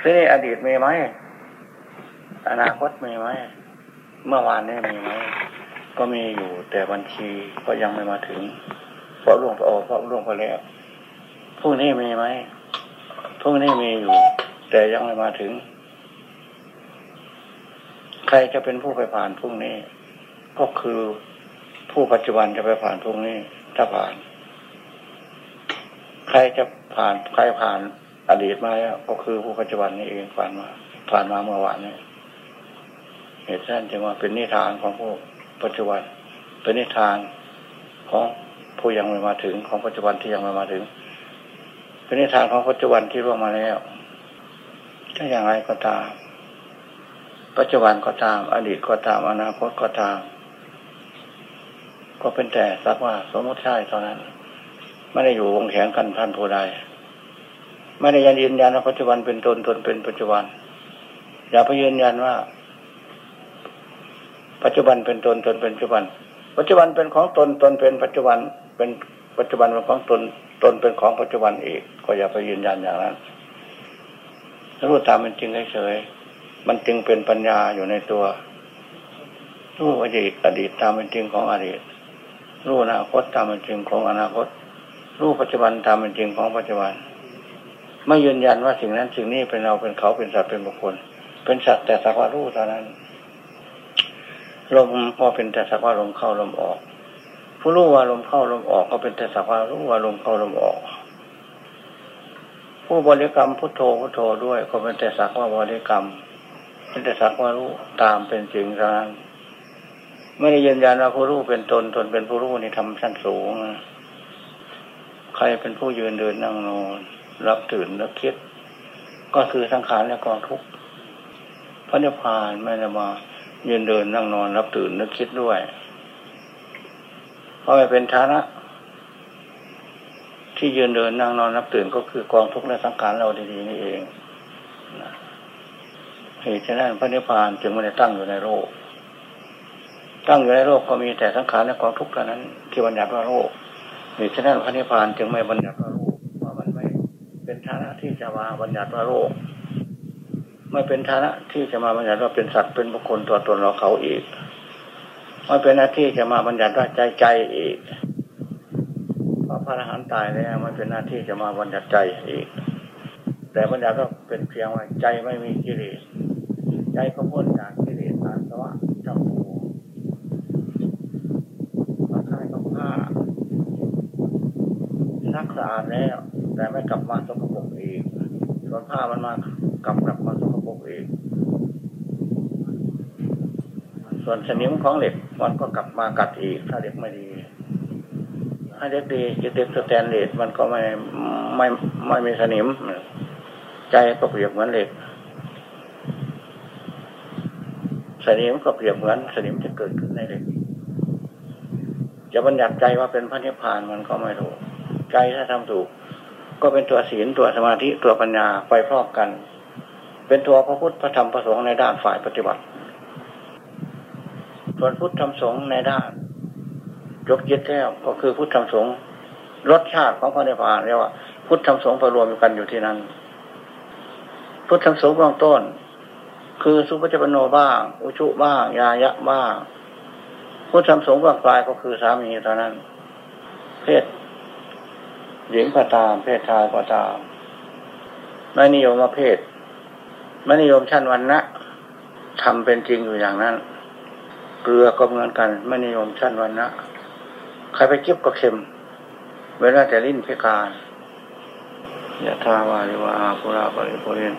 ที่นี่อดีตมีไหมอนาคตมีไหมเมื่อวานนี้มีไหมก็มีอยู่แต่บัญชีก็ยังไม่มาถึง เพราะล่วงไปโอเพราะล่วงไปแล้วพรุ่งนี้มีไหมพรุ่งนี้มีอยู่ แต่ยังไม่มาถึง ใครจะเป็นผู้ไปผ่านพรุ่งนี้ ก็คือผู้ปัจจุบันจะไปผ่านพรุ่งนี้ถ้าผ่าน ใครจะผ่านใครผ่าน อดีตมาแล้วก็คือผู้ปัจจุบันนี้เองผ่านมา ผ่านมาเมื่อวานนี้เหตุนั้นจึงว่าเป็นนิทานของผู้ปัจจุบัน เป็นนิทานของผู้ยังไม่มาถึงของปัจจุบันที่ยังไม่มาถึง เป็นนิทานของปัจจุบันที่ร่วงมาแล้วถ้าอย่างไรก็ตาม ปัจจุบันก็ตาม อดีตก็ตาม อนาคตก็ตาม ก็เป็นแต่สักว่าสมมติใช่เท่านั้น ไม่ได้อยู่วงแขนกันท่านผู้ใด ไม่ได้ยันยืนยันว่าปัจจุบันเป็นตนตนเป็นปัจจุบัน อย่าไปยืนยันว่า ปัจจุบันเป็นตนตนเป็นปัจจุบัน ปัจจุบันเป็นของตนตนเป็นปัจจุบัน เป็นปัจจุบันเป็นของตนตนเป็นของปัจจุบันอีก ก็อย่าไปยืนยันอย่างนั้นรู้ตามเป็นจริงเฉยมันจึงเป็นปัญญาอยู่ในตัว รู้อดีตอดีตตามเป็นจริงของอดีต รู้อนาคตตามเป็นจริงของอนาคต รู้ปัจจุบันตามเป็นจริงของปัจจุบัน ไม่ยืนยันว่าสิ่งนั้นสิ่งนี้เป็นเราเป็นเขาเป็นสัตว์เป็นบุคคล เป็นสัตว์แต่สักว่ารู้เท่านั้น ลมก็เป็นแต่สักว่าลมเข้าลมออก ผู้รู้ว่าลมเข้าลมออก ก็เป็นแต่สักว่ารู้ว่าลมเข้าลมออก ผู้บริกรรมพุทโธพุทโธด้วย ก็เป็นแต่สักว่าบริกรรม เป็นแต่สักว่ารู้ตามเป็นจริงเท่านั้นไม่ได้ยืนยันว่าผู้รู้เป็นตนตนเป็นผู้รู้นี่ทำชั้นสูง ใครเป็นผู้ยืนเดินนั่งนอน รับตื่นรับคิด ก็คือสังขารและกองทุกข์พระนิพพานไม่ได้มายืนเดินนั่งนอนรับตื่นนึกคิดด้วย เพราะไม่เป็นฐานะ ที่ยืนเดินนั่งนอนรับตื่นก็คือกองทุกข์และสังขารเราดีๆนี่เองเหตุฉะนั้นพระนิพพานจึงไม่ได้ตั้งอยู่ในโลกตั้งอยู่ในโลกก็มีแต่สังขารและกองทุกข์เท่านั้นที่บัญญัติว่าโลกเหตุฉะนั้นพระนิพพานจึงไม่บัญญัติว่าโลกเพราะมันไม่เป็น ฐานะที่จะมาบัญญัติว่าโลกไม่เป็นฐานะที่จะมาบัญญัติว่าเป็นสัตว์เป็นบุคคลตัวตนเราเขาอีกไม่เป็นหน้าที่จะมาบัญญัติว่าใจใจอีกเพราะพระอรหันต์ตายแล้วไม่เป็นหน้าที่จะมาบัญญัติใจอีก แต่บัญญัติว่าเป็นเพียงว่าใจไม่มีกิเลสใจก็พ้นจากกิเลสอาสวะจำปูมาคายกับผ้าซักสะอาดแล้ว แต่ไม่กลับมาสกปรกอีก ส่วนผ้ามันมากลับกลับมาสกปรกอีกส่วนสนิมของเหล็กมันก็กลับมากัดอีก ถ้าเด็กไม่ดี ถ้าเด็กดีจะเด็กสแตนเลสมันก็ไม่ไม่ไม่มีสนิม ใจก็เปรียบเหมือนเหล็ก สนิมก็เปรียบเหมือนสนิมที่เกิดขึ้นในเหล็กจะบัญญัติใจว่าเป็นพระนิพพานมันก็ไม่ถูก ใจถ้าทำถูก ก็เป็นตัวศีลตัวสมาธิตัวปัญญาไปพร้อมกัน เป็นตัวพระพุทธพระธรรมพระสงฆ์ในด้านฝ่ายปฏิบัติ ส่วนพุทธธรรมสงฆ์ในด้านยกยึดแท้ก็คือพุทธธรรมสงฆ์รสชาติของพระนิพพานเรียกว่า พุทธธรรมสงฆ์ไปรวมกันอยู่ที่นั้น พุทธธรรมสงฆ์เบื้องต้น คือสุปฏิปโนบ้าง อุชุบ้างยายะบ้างพุทธธรรมสงฆ์เบื้องปลายก็คือสามีเท่านั้น เพศ หญิงก็ตาม เพศชายก็ตาม ไม่นิยมมาเพศ ไม่นิยมชั้นวันนะทำเป็นจริงอยู่อย่างนั้น เกลือก็เหมือนกัน ไม่นิยมชั้นวันนะใครไปเก็บก็เค็ม เวลาแต่ลิ้นพิการยะทาวาริวาปุราปริปุเรน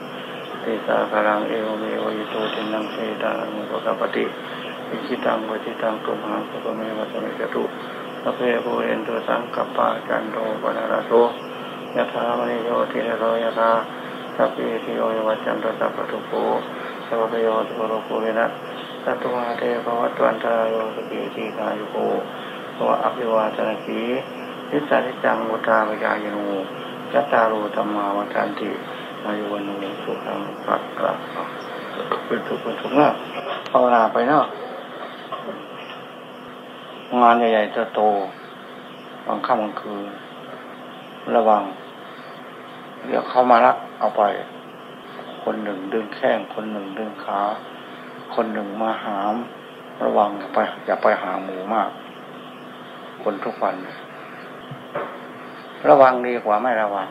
ติสาคารังเอวเมวยิโตตินังเสตามุปกปติอิชิตังวจิตังตุมหังสุปเมวัสมิจตุ สเพภูเรนตุสังกปปะจันโทปนาราโสยะทามณิโยติระโรยะทาสัพพิติโยวัจันตสัพพทุโกสัพพโยตุโรโกวินะสัตมาเทภวัตวันตาโยสกิติกายุโกภวะอภิวาทนาสีทิสานิจังมุตาปยายโนจัตตารุธรรมาวัฏันติอายุวันโนสุขังปักกะเป็นทุกข์เป็นทุกข์นะภาวนาไปเนาะ งานใหญ่ๆจะโตบางค่ำบางคืนระวังเดี๋ยวเข้ามาละเอาไป คนหนึ่งดึงแข้งคนหนึ่งดึงขาคนหนึ่งมาหาม ระวังไปอย่าไปหาหมูมาก คนทุกวัน ระวังดีกว่าไม่ระวัง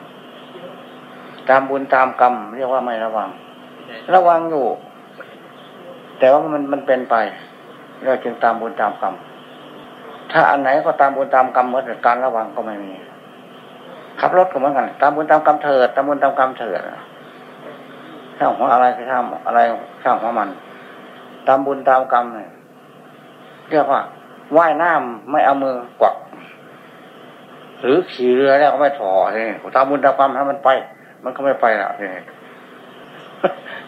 ตามบุญตามกรรมเรียกว่าไม่ระวัง ระวังอยู่ แต่ว่ามันมันเป็นไปเราจึงตามบุญตามกรรม ถ้าอันไหนก็ตามบุญตามกรรมเหมือนการระวังก็ไม่มีขับรถก็เหมือนกัน ตามบุญตามกรรมเถิดตามบุญตามกรรมเถิดช่างหัวอะไรก็ช่างอะไรช่างหัวมัน ตามบุญตามกรรมเนี่ยเรียกว่าว่ายน้ำไม่เอามือกวักหรือขี่เรือแล้วก็ไม่ถอเนี่ยตามบุญตามกรรมให้มันไป มันก็ไม่ไปล้วเนี่ย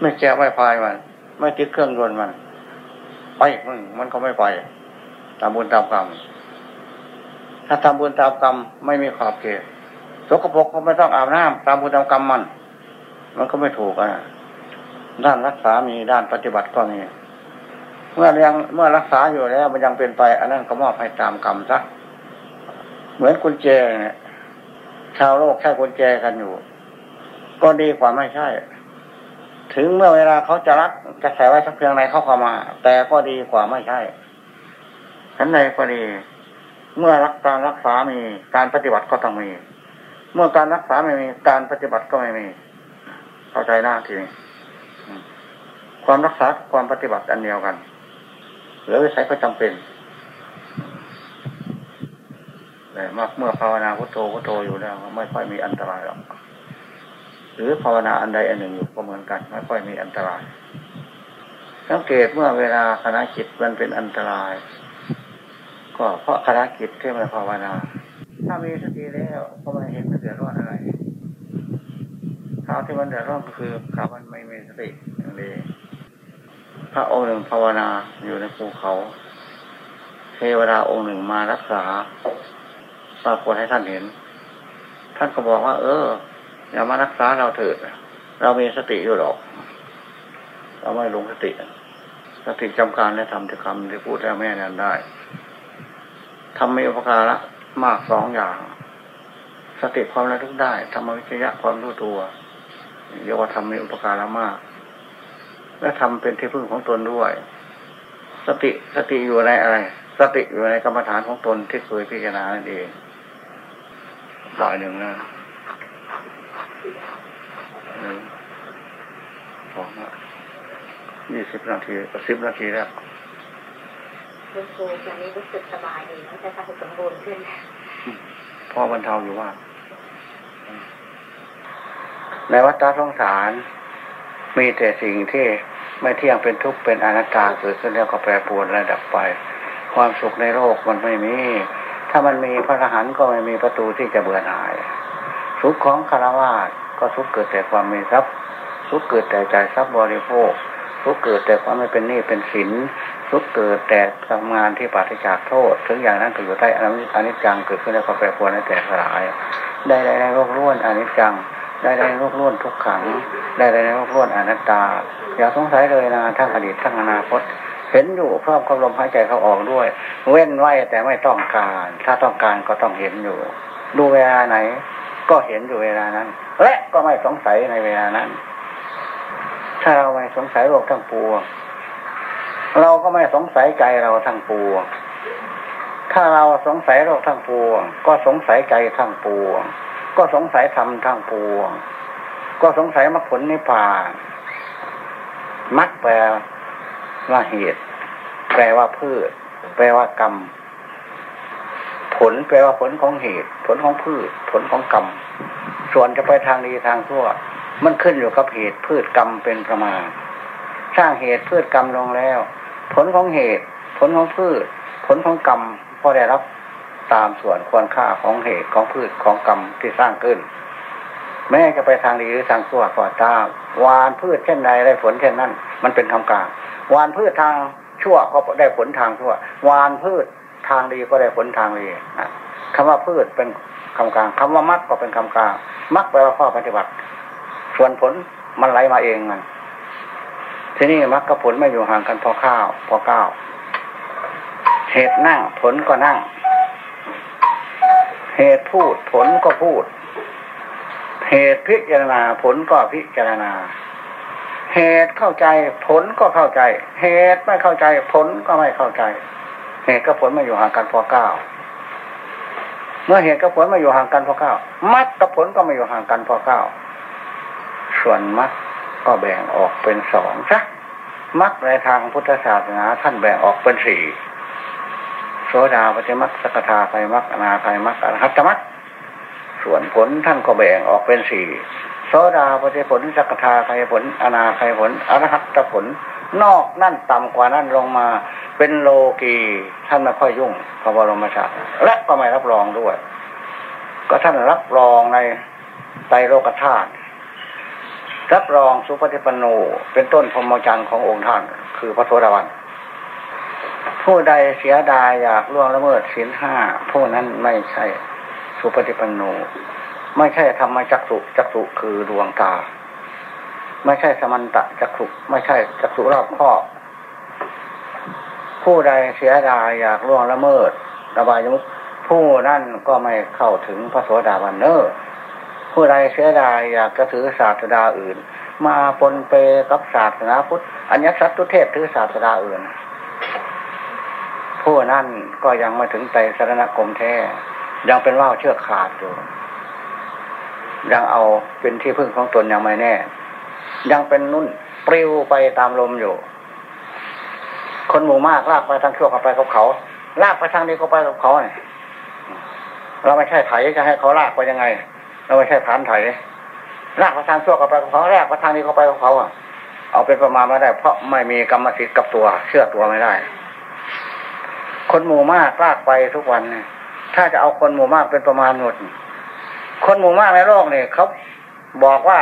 ไม่แก้ไม่พายมัน ไม่ติดเครื่องยนต์มัน ไปมันมันก็ไม่ไป ตามบุญตามกรรม ถ้าทำบุญตามกรรมไม่มีขอบเขตสกปรกก็ไม่ต้องอาบน้ำตามบุญตามกรรมมัน มันก็ไม่ถูกอะด้านรักษามีด้านปฏิบัติก็มีเมื่อยังเมื่อรักษาอยู่แล้ว มันยังเป็นไป อันนั้นก็มอบให้ตามกรรมซะเหมือนกุญแจเนี่ยชาวโลกใช้กุญแจกันอยู่ ก็ดีกว่าไม่ใช่ ถึงเมื่อเวลาเขาจะรักจะใส่ไว้สักเพียงไรเขาเข้ามา แต่ก็ดีกว่าไม่ใช่ฉันใดก็ดี เมื่อรักการรักษามีการปฏิบัติก็ต้องมี เมื่อการรักษาไม่มีการปฏิบัติก็ไม่มี เข้าใจหน้าทีนี้ความรักษาความปฏิบัติอันเดียวกันเหลือวิสัยก็จำเป็นแต่มื่อเมื่อภาวนาพุทโธพุทโธอยู่แล้วไม่ค่อยมีอันตรายหรอกหรือภาวนาอันใดอันหนึ่งอยู่ก็เหมือนกัน ไม่ค่อยมีอันตรายสังเกตเมื่อเวลาคณะจิตมันเป็นอันตราย ก็เพราะคณะจิตที่ไม่ภาวนา ถ้ามีสติแล้วก็ไม่เห็นมันเดือดร้อนอะไรข้าวที่มันเดือดร้อนก็คือขาวมันไม่มีสติอย่างนี้พระองค์หนึ่งภาวนาอยู่ในภูเขา เทวดาองค์หนึ่งมารักษาปรากฏให้ท่านเห็น ท่านก็บอกว่า เออ อย่ามารักษาเราเถิด เรามีสติอยู่หรอก เราไม่ลงสติ สติจำการและทำที่คำที่พูดแล้วแม่นั้นได้ ทำมีอุปการะมากสองอย่าง สติความระลึกได้ธรรมวิจยะความรู้ตัวเรียกว่าทำมีอุปการะมาก และทำเป็นที่พึ่งของตนด้วย สติสติอยู่ในอะไร สติอยู่ในกรรมฐานของตนที่เคยพิจารณานั่นเองบ่ายหนึ่งนะหนึ่งสองยี่สิบนาทีสิบนาทีแล้ว คุณครูตอนนี้รู้สึกสบายดีแล้วจะสมบูรณ์ขึ้นพ่อบรรเทาอยู่ว่า ในวัฏสงสาร มีแต่สิ่งที่ไม่เที่ยงเป็นทุกข์เป็นอนัตตาเกิดขึ้นแล้วก็แปรปรวนระดับไป ความสุขในโลกมันไม่มี ถ้ามันมีพระอรหันต์ก็ไม่มีประตูที่จะเบื่อหน่าย สุขของคารวะก็สุขเกิดแต่ความมีทรัพย์ สุขเกิดแต่ใจทรัพย์บริโภค สุขเกิดแต่ความไม่เป็นหนี้เป็นสิน ทุกเกิดแต่ทำงานที่ปฏิจากโทษ ถึงอย่างนั้นก็อยู่ใต้อนิจจังเกิดขึ้นแล้วก็แปรปรวนและแตกสลาย ได้ในโลกล้วนอนิจจัง ได้ในโลกล้วนทุกขัง ได้ในโลกล้วนอนัตตา อย่าสงสัยเลยนะทั้งอดีตทั้งอนาคตเห็นอยู่พร้อมกับลมหายใจเขาออกด้วย เว้นไว้แต่ไม่ต้องการ ถ้าต้องการก็ต้องเห็นอยู่ ดูเวลาไหน ก็เห็นอยู่เวลานั้น และก็ไม่สงสัยในเวลานั้น ถ้าเราไม่สงสัยโลกทั้งปวง เราก็ไม่สงสัยใจเราทั้งปวง ถ้าเราสงสัยเราทั้งปวง ก็สงสัยใจทั้งปวง ก็สงสัยธรรมทั้งปวง ก็สงสัยมรรคผลนิพพานมรรคแปลว่าเหตุ แปลว่าพืช แปลว่ากรรม ผลแปลว่าผลของเหตุ ผลของพืช ผลของกรรม ส่วนจะไปทางดีทางชั่ว มันขึ้นอยู่กับเหตุพืชกรรมเป็นประมาณ สร้างเหตุพืชกรรมลงแล้ว ผลของเหตุ ผลของพืช ผลของกรรมก็ได้รับตามส่วนควรค่าของเหตุของพืชของกรรมที่สร้างขึ้น แม้จะไปทางดีหรือทางชั่วก็ตามวานพืชเช่นใดได้ผลเช่นนั้น มันเป็นคำกลางวานพืชทางชั่วก็ได้ผลทางชั่ววานพืชทางดีก็ได้ผลทางดีคำว่าพืชเป็นคำกลางคำว่ามัดก็เป็นคำกลางมัดแปลว่าข้อปฏิบัติ ส่วนผลมันไหลมาเองมัน ทีนี้มรรคผลไม่อยู่ห่างกันพอข้าว พอเก้าเหตุนั่งผลก็นั่ง เหตุพูดผลก็พูด เหตุพิจารณาผลก็พิจารณา เหตุเข้าใจผลก็เข้าใจ เหตุไม่เข้าใจผลก็ไม่เข้าใจ เหตุกับผลมาอยู่ห่างกันพอเก้าเมื่อเหตุกับผลมาอยู่ห่างกันพอเก้ามรรคกับผลก็มาอยู่ห่างกันพอเก้าส่วนมรรค ก็แบ่งออกเป็นสองซะมรรคในทางพุทธศาสนาท่านแบ่งออกเป็นสี่โสดาปฏิมรรคสกทาไฟมรรคอนาไฟมรรคอรหัตมรรคส่วนผลท่านก็แบ่งออกเป็นสี่โสดาปฏิผลสกทาไฟผล อนาไฟผลอรหัตผล นอกนั่นต่ำกว่านั่นลงมาเป็นโลกีท่านไม่ค่อยยุ่งพระบรมศาสดาและก็ไม่รับรองด้วย ก็ท่านรับรองในไตรโลกธาตุ รับรองสุปฏิปันโนเป็นต้นพรหมจรรย์ขององค์ท่าน คือพระโสดาบันผู้ใดเสียดายอยากล่วงละเมิดศีลห้าผู้นั้นไม่ใช่สุปฏิปันโนไม่ใช่ธรรมจักสุจักสุคือดวงตา ไม่ใช่สมันตะจักสุไม่ใช่จักสุรอบครอบ ผู้ใดเสียดายอยากล่วงละเมิดระบายมุขผู้นั่นก็ไม่เข้าถึงพระโสดาบันเนอร์ ผู้ใดเสียดายอยากจะถือศาสดาอื่น มาปนเปกับศาสนาพุทธอัญญสัตตุเทศถือศาสดาอื่น ผู้นั่นก็ยังไม่ถึงไตสรณกรมแท้ ยังเป็นว่าวเชือกขาดอยู่ยังเอาเป็นที่พึ่งของตนยังไม่แน่ ยังเป็นนุ่นปลิวไปตามลมอยู่ คนหมู่มากลากไปทางชั่วเขาไปกับเขา ลากไปทางนี้ก็ไปกับเขาเนี่ยเราไม่ใช่ไถจะให้เขาลากไปยังไง เราไม่ใช่ผานไถลากไปทางชั่วเข้าไปกับเขาลากไปทางนี้เข้าไปกับเขาอะ เอาเป็นประมาณไม่ได้ เพราะไม่มีกรรมสิทธิ์กับตัว เชื่อตัวไม่ได้ คนหมู่มากลากไปทุกวันเนี่ยถ้าจะเอาคนหมู่มากเป็นประมาณหมด คนหมู่มากในโลกเนี่ยเขาบอกว่า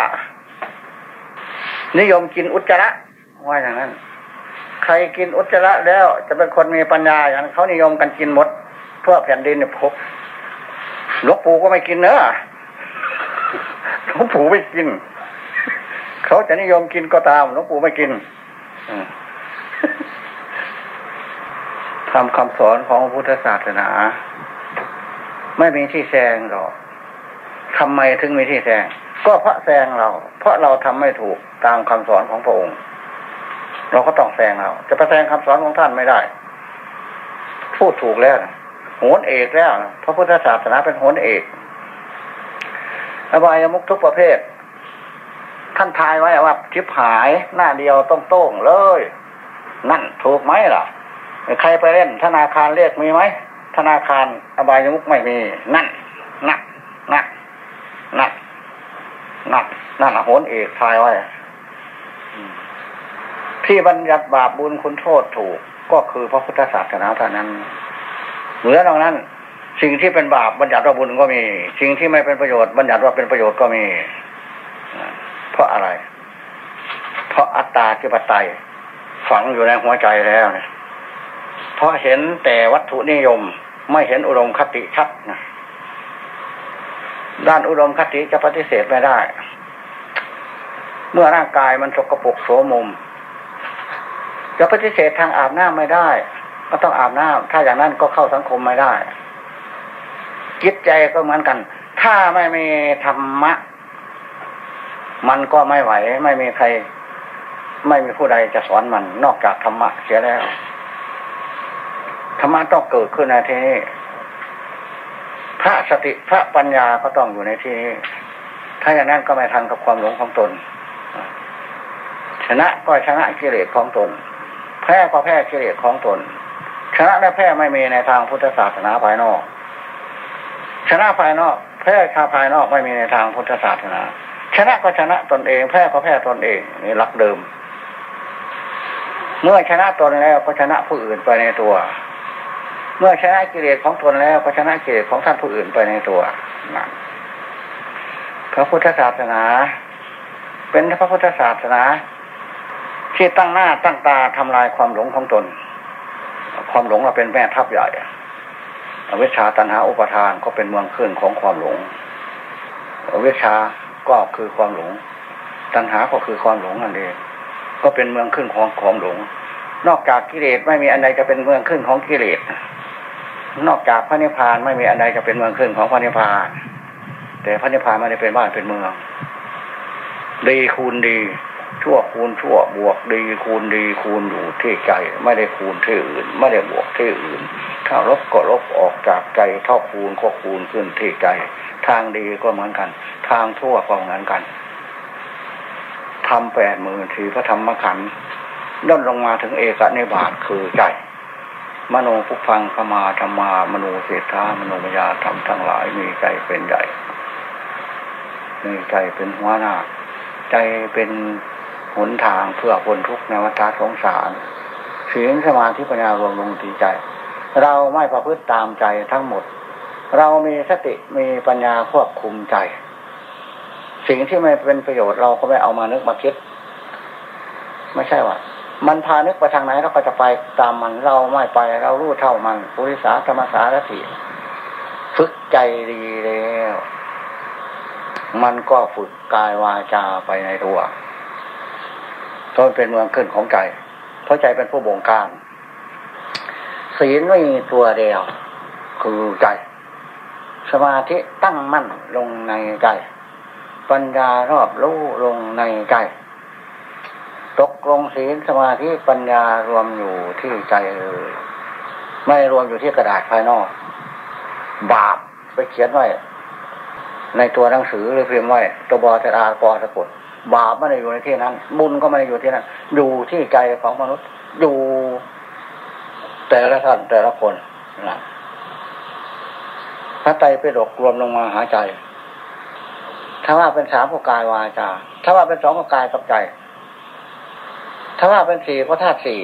นิยมกินอุจจาระว่าอย่างนั้น ใครกินอุจจาระแล้วจะเป็นคนมีปัญญาอย่างนั้นเขานิยมกันกินหมด เพื่อแผ่นดินเนี่ยพบหลวงปู่ก็ไม่กินเนอะ หลวงปู่ไม่กิน เขาจะนิยมกินก็ตามหลวงปู่ไม่กินทำคำสอนของพุทธศาสนา ไม่มีที่แซงหรอกทำไมถึงมีที่แซงก็เพราะแซงเรา เพราะเราทำไม่ถูกตามคำสอนของพระองค์ เราก็ต้องแซงเรา จะไปแซงคำสอนของท่านไม่ได้ พูดถูกแล้วโหนเอกแล้ว พระพุทธศาสนาเป็นโหนเอก อบายมุกทุกประเภท ท่านทายไว้ว่าชิบหายหน้าเดียวต้องโต้งเลย นั่นถูกไหมล่ะ ใครไปเล่น ธนาคารเลขมีไหมธนาคารอบายมุกไม่มี นั่นนักนักนักนักนั่นโหนเอกทายไว้ที่บัญญัติบาปบุญคุณโทษถูกก็คือพระพุทธศาสนาเท่านั้นเหลือตรงนั้น สิ่งที่เป็นบาปบัญญัติว่าบุญก็มี สิ่งที่ไม่เป็นประโยชน์บัญญัติว่าเป็นประโยชน์ก็มี เพราะอะไร เพราะอัตตาจิปไตยฝังอยู่ในหัวใจแล้วเนี่ยเพราะเห็นแต่วัตถุนิยมไม่เห็นอุดมคติชัดนะด้านอุดมคติจะปฏิเสธไม่ได้ เมื่อร่างกายมันสกปรกโสมม จะปฏิเสธทางอาบน้ำไม่ได้ ก็ต้องอาบน้ำถ้าอย่างนั้นก็เข้าสังคมไม่ได้ จิตใจก็เหมือนกัน ถ้าไม่มีธรรมะ มันก็ไม่ไหว ไม่มีใคร ไม่มีผู้ใดจะสอนมัน นอกจากธรรมะเสียแล้วธรรมะต้องเกิดขึ้นในที่นี้พระสติพระปัญญาก็ต้องอยู่ในที่นี้ ถ้าอย่างนั้นก็ไม่ทันกับความหลงของตน ชนะก็ชนะกิเลสของตน แพ้ก็แพ้กิเลสของตน ชนะและแพ้ไม่มีในทางพุทธศาสนาภายนอก ชนะภายนอก แพ้ชาภายนอกไม่มีในทางพุทธศาสนา ชนะก็ชนะตนเอง แพ้ก็แพ้ตนเองนี่หลักเดิม เมื่อชนะตนแล้วก็ชนะผู้อื่นไปในตัว เมื่อชนะกิเลสของตนแล้วก็ชนะกิเลสของท่านผู้อื่นไปในตัวนะพระพุทธศาสนา เป็นพระพุทธศาสนา ที่ตั้งหน้าตั้งตาทำลายความหลงของตน ความหลงเราเป็นแม่ทัพใหญ่ อวิชชาตันหาอุปทานก็เป็นเมืองขึ้นของความหลงอวิชชาก็คือความหลง ตันหาก็คือความหลงนั่นเองก็เป็นเมืองขึ้นของความหลง นอกจากกิเลสไม่มีอันใดจะเป็นเมืองขึ้นของกิเลสนอกจากพระนิพพานไม่มีอะไรจะเป็นเมืองขึ้นของพระนิพพาน แต่พระนิพพานไม่ได้เป็นบ้านเป็นเมือง ดีคูณดี ชั่วคูณชั่วบวกดีคูณดีคูณอยู่ที่ใจ ไม่ได้คูณที่อื่น ไม่ได้บวกที่อื่น ถ้าลบก็ลบออกจากใจเท่าคูณก็คูณขึ้นที่ใจ ทางดีก็เหมือนกัน ทางทั่วก็เหมือนกันทำแปดหมื่นทีพระธรรมขันธ์ย่นลงมาถึงเอกนิบาตคือใจมโนภุฟังขมาธรรมามโนเศรษฐามโนมยาธรรมทั้งหลายมีใจเป็นใหญ่มีใจเป็นหัวหน้า ใจเป็น หนทางเพื่อคนทุกข์ในวัฏสงสารศีลสมาธิปัญญารวมลงที่ใจ เราไม่ประพฤติตามใจทั้งหมด เรามีสติมีปัญญาควบคุมใจ สิ่งที่ไม่เป็นประโยชน์เราก็ไม่เอามานึกมาคิด ไม่ใช่ว่ามันพานึกไปทางไหนเราก็จะไปตามมันเราไม่ไปเรารู้เท่ามันปุริสาธรรมสารถิฝึกใจดีแล้ว มันก็ฝึกกายวาจาไปในตัว ตนเป็นเมืองขึ้นของใจ เพราะใจเป็นผู้บงการ ศีลไม่มีตัวเดียว คือใจ สมาธิตั้งมั่นลงในใจ ปัญญารอบรู้ลงในใจ ตกลงศีลสมาธิปัญญารวมอยู่ที่ใจเลยไม่รวมอยู่ที่กระดาษภายนอก บาปไปเขียนไว้ในตัวหนังสือหรือพิมพ์ไว้ตัวบอตราปอสะกด บาปไม่ได้อยู่ในที่นั้น บุญก็ไม่ได้อยู่ที่นั้น อยู่ที่ใจของมนุษย์ อยู่แต่ละท่านแต่ละคนนะพระไตรปิฎกรวมลงมาหาใจ ถ้าว่าเป็นสามก็กายวาจา ถ้าว่าเป็นสองก็กายกับใจ ถ้าว่าเป็นสี่ก็ธาตุสี่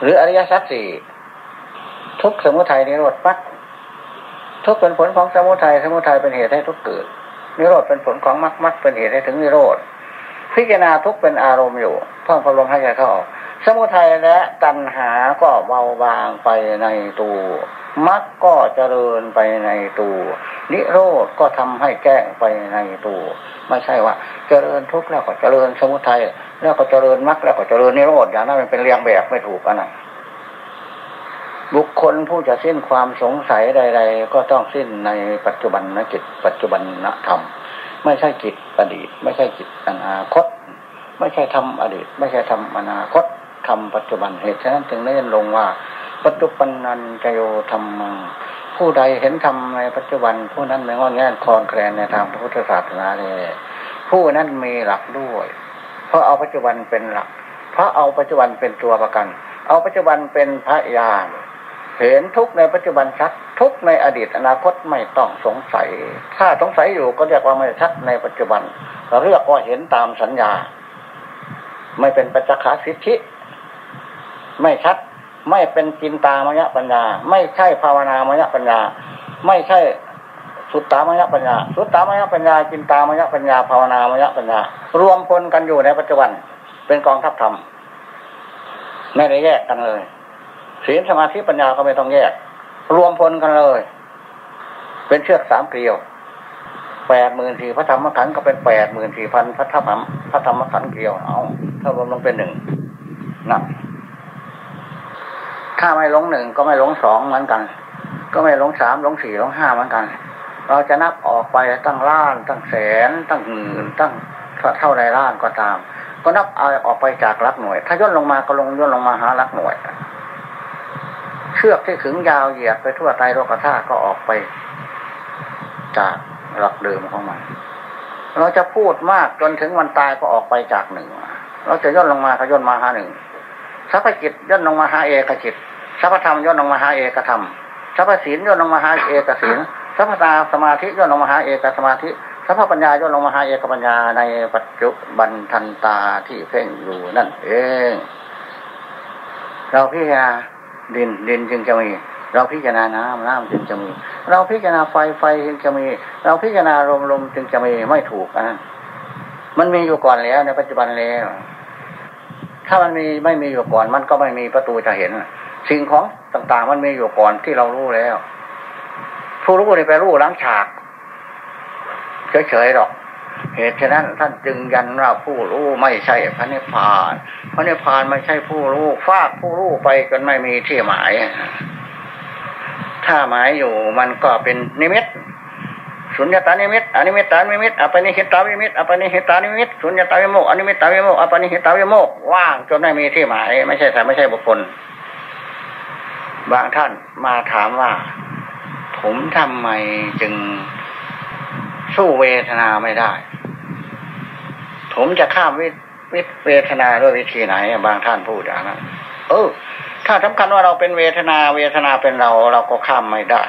หรืออริยสัจสี่ ทุกสมุทัยนิโรธปักทุกเป็นผลของสมุทัยสมุทัยเป็นเหตุให้ทุกเกิด นิโรธเป็นผลของมรรคมรรคเป็นเหตุให้ถึงนิโรธพิจารณาทุกเป็นอารมณ์อยู่ท่องพลมให้ใจเข้าออกสมุทัยและตัณหาก็เบาบางไปในตัวมรรคก็เจริญไปในตัวนิโรธก็ทำให้แก้งไปในตัวไม่ใช่ว่า เจริญทุกข์แล้วก็เจริญสมุทัยแล้วก็เจริญมรรคแล้วก็เจริญนิโรธอย่างนั้นมันเป็นเรียงแบบไม่ถูกอันนั้น บุคคลผู้จะสิ้นความสงสัยใด ๆ ก็ต้องสิ้นในปัจจุบันนะจิตปัจจุบันนธรรม ไม่ใช่จิตอดีต ไม่ใช่จิตอนาคต ไม่ใช่ทำอดีต ไม่ใช่ทำอนาคตทำปัจจุบันเหตุฉะนั้นจึงเน้นลงว่า ปัจจุบันนันจโยธรรมังผู้ใดเห็นธรรมในปัจจุบัน ผู้นั้นไม่งอนแง่คลอนแคลนในทางพระพุทธศาสนาเลยผู้นั้นมีหลักด้วย เพราะเอาปัจจุบันเป็นหลัก เพราะเอาปัจจุบันเป็นตัวประกัน เอาปัจจุบันเป็นพระยาน เห็นทุกในปัจจุบันชัด ทุกในอดีตอนาคตไม่ต้องสงสัย ถ้าสงสัยอยู่ก็เรียกว่าไม่ชัดในปัจจุบันเรียกว่าเห็นตามสัญญา ไม่เป็นปัจจคสิทธิ ไม่ชัด ไม่เป็นจินตามยปัญญา ไม่ใช่ภาวนามยปัญญา ไม่ใช่สุตตามยปัญญา สุตตามยปัญญาจินตามยปัญญาภาวนามยปัญญา รวมพลกันอยู่ในปัจจุบัน เป็นกองทัพธรรมไม่ได้แยกกันเลย ศีลสมาธิปัญญาก็ไม่ต้องแยก รวมพลกันเลย เป็นเชือกสามเกลียวแปดหมื่นสี่พระธรรมขันธ์ก็เป็นแปดหมื่นสี่พันพระธรรมพระธรรมขันธ์เกลียวเอาถ้ารวมลงเป็นหนึ่งนับถ้าไม่ลงหนึ่งก็ไม่ลงสองเหมือนกัน ก็ไม่ลงสามลงสี่ลงห้าเหมือนกัน เราจะนับออกไปตั้งล้าน ตั้งแสน ตั้งหมื่นตั้งเท่าใดล้านก็ตาม ก็นับเอาออกไปจากลักหน่วย ถ้าย่นลงมาก็ลงย่นลงมาหาลักหน่วย เชือกที่ขึงยาวเหยียดไปทั่วไตโลกธาตุก็ออกไป จากหลักเดิมของมัน เราจะพูดมากจนถึงวันตายก็ออกไปจากหนึ่ง เราจะย่นลงมาก็ย่นมาหาหนึ่งสัพพจิตย่นลงมาหาเอกจิตสัพพธรรมย่นลงมาหาเอกธรรมสัพพศีลย่นลงมาหาเอกศีลสัพพตาสมาธิย่นลงมาหาเอกสมาธิสัพพปัญญาย่นลงมาหาเอกปัญญาในปัจจุบันทันตาที่เพ่งอยู่นั่นเอง เราพิจารณา ดินดินจึงจะมี เราพิจารณาน้ำน้ำจึงจะมี เราพิจารณาไฟไฟจึงจะมี เราพิจารณาลมลมจึงจะมีไม่ถูกอะมันมีอยู่ก่อนแล้วในปัจจุบันแล้วถ้ามันมีไม่มีอยู่ก่อน มันก็ไม่มีประตูจะเห็น สิ่งของต่างๆ มันมีอยู่ก่อนที่เรารู้แล้วผู้รู้นี่ไปรู้ล้างฉากเฉยๆหรอก เหตุฉะนั้นท่านจึงยันว่าผู้รู้ไม่ใช่พระนิพพาน พระนิพพานไม่ใช่ผู้รู้ฟากผู้รู้ไปจนไม่มีที่หมาย ถ้าหมายอยู่มันก็เป็นนิมิตสุญญตานิมิตอนิมิตตานิมิตอัปปณิหิตานิมิตอัปปณิหิตานิมิตสุญญตาวิโมกข์อนิมิตตาวิโมกข์อัปปณิหิตาวิโมกข์ว่างจนไม่มีที่หมาย ไม่ใช่แต่ไม่ใช่บุคคล บางท่านมาถามว่า ผมทำไมจึงสู้เวทนาไม่ได้ ผมจะข้ามวิวิเวทนาด้วยวิธีไหนบางท่านพูดอย่างนั้นเออ ถ้าสำคัญว่าเราเป็นเวทนาเวทนาเป็นเราเราก็ข้ามไม่ได้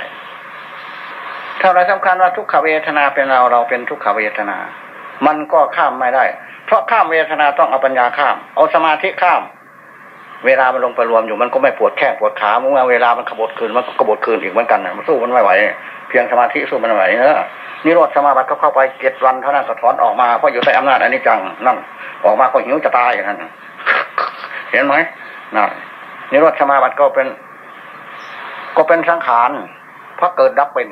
ถ้าเราสำคัญว่าทุกขเวทนาเป็นเราเราเป็นทุกขเวทนา มันก็ข้ามไม่ได้ เพราะข้ามเวทนาต้องเอาปัญญาข้าม เอาสมาธิข้าม เวลามันลงไปรวมอยู่มันก็ไม่ปวดแข้งปวดขาเมื่อเวลามันขบวคืนมันก็ขบวคืนอีกเหมือนกันมันสู้มันไม่ไหว เพียงสมาธิสู้มันไหวเนอะนิโรธสมาบัติก็เข้าไปเจ็ดวันเท่านั้นก็ถอนออกมาเพราะอยู่ใต้อำนาจอันนี้จังนั่นออกมาก็หิวจะตายอย่างนั้นเห็นไหมนั่นนิโรธสมาบัติก็เป็น ก็เป็นสังขารเพราะเกิดดับเป็น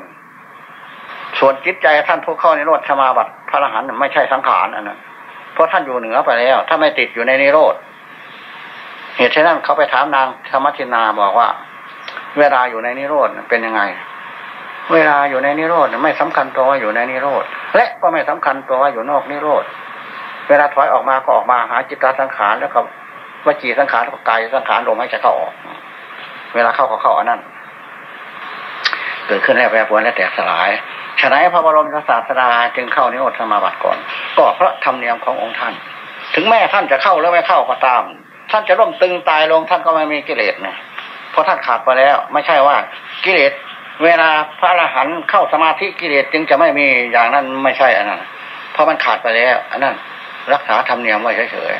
ส่วนจิตใจท่านผู้เข้านิโรธสมาบัติพระอรหันต์ไม่ใช่สังขารอันนั้นเพราะท่านอยู่เหนือไปแล้ว ถ้าไม่ติดอยู่ในนิโรธเหตุฉะนั้นเขาไปถามนางธรรมทินาบอกว่า เวลาอยู่ในนิโรธเป็นยังไง เวลาอยู่ในนิโรธไม่สำคัญตัวว่าอยู่ในนิโรธและก็ไม่สำคัญตัวว่าอยู่นอกนิโรธเวลาถอยออกมาก็ออกมาหาจิตตสังขารแล้วก็วจีสังขารก็กายสังขารลมให้จะเข้าออก เวลาเข้าก็เข้าอันนั้น เกิดขึ้นแล้วแปรปรวนและแตกสลายฉะนั้นพระบรมศาสดาจึงเข้านิโรธสมาบัติก่อน ก็เพราะธรรมเนียมขององค์ท่าน ถึงแม้ท่านจะเข้าแล้วไม่เข้าก็ตาม ท่านจะร่มตึงตายลงท่านก็ไม่มีกิเลสนี่ยเพราะท่านขาดไปแล้ว ไม่ใช่ว่ากิเลส เวลาพระอรหันต์เข้าสมาธิกิเลสจึงจะไม่มีอย่างนั้นไม่ใช่อันนั้นเพราะมันขาดไปแล้ว อันนั้น รักษาธรรมเนียมไว้เฉย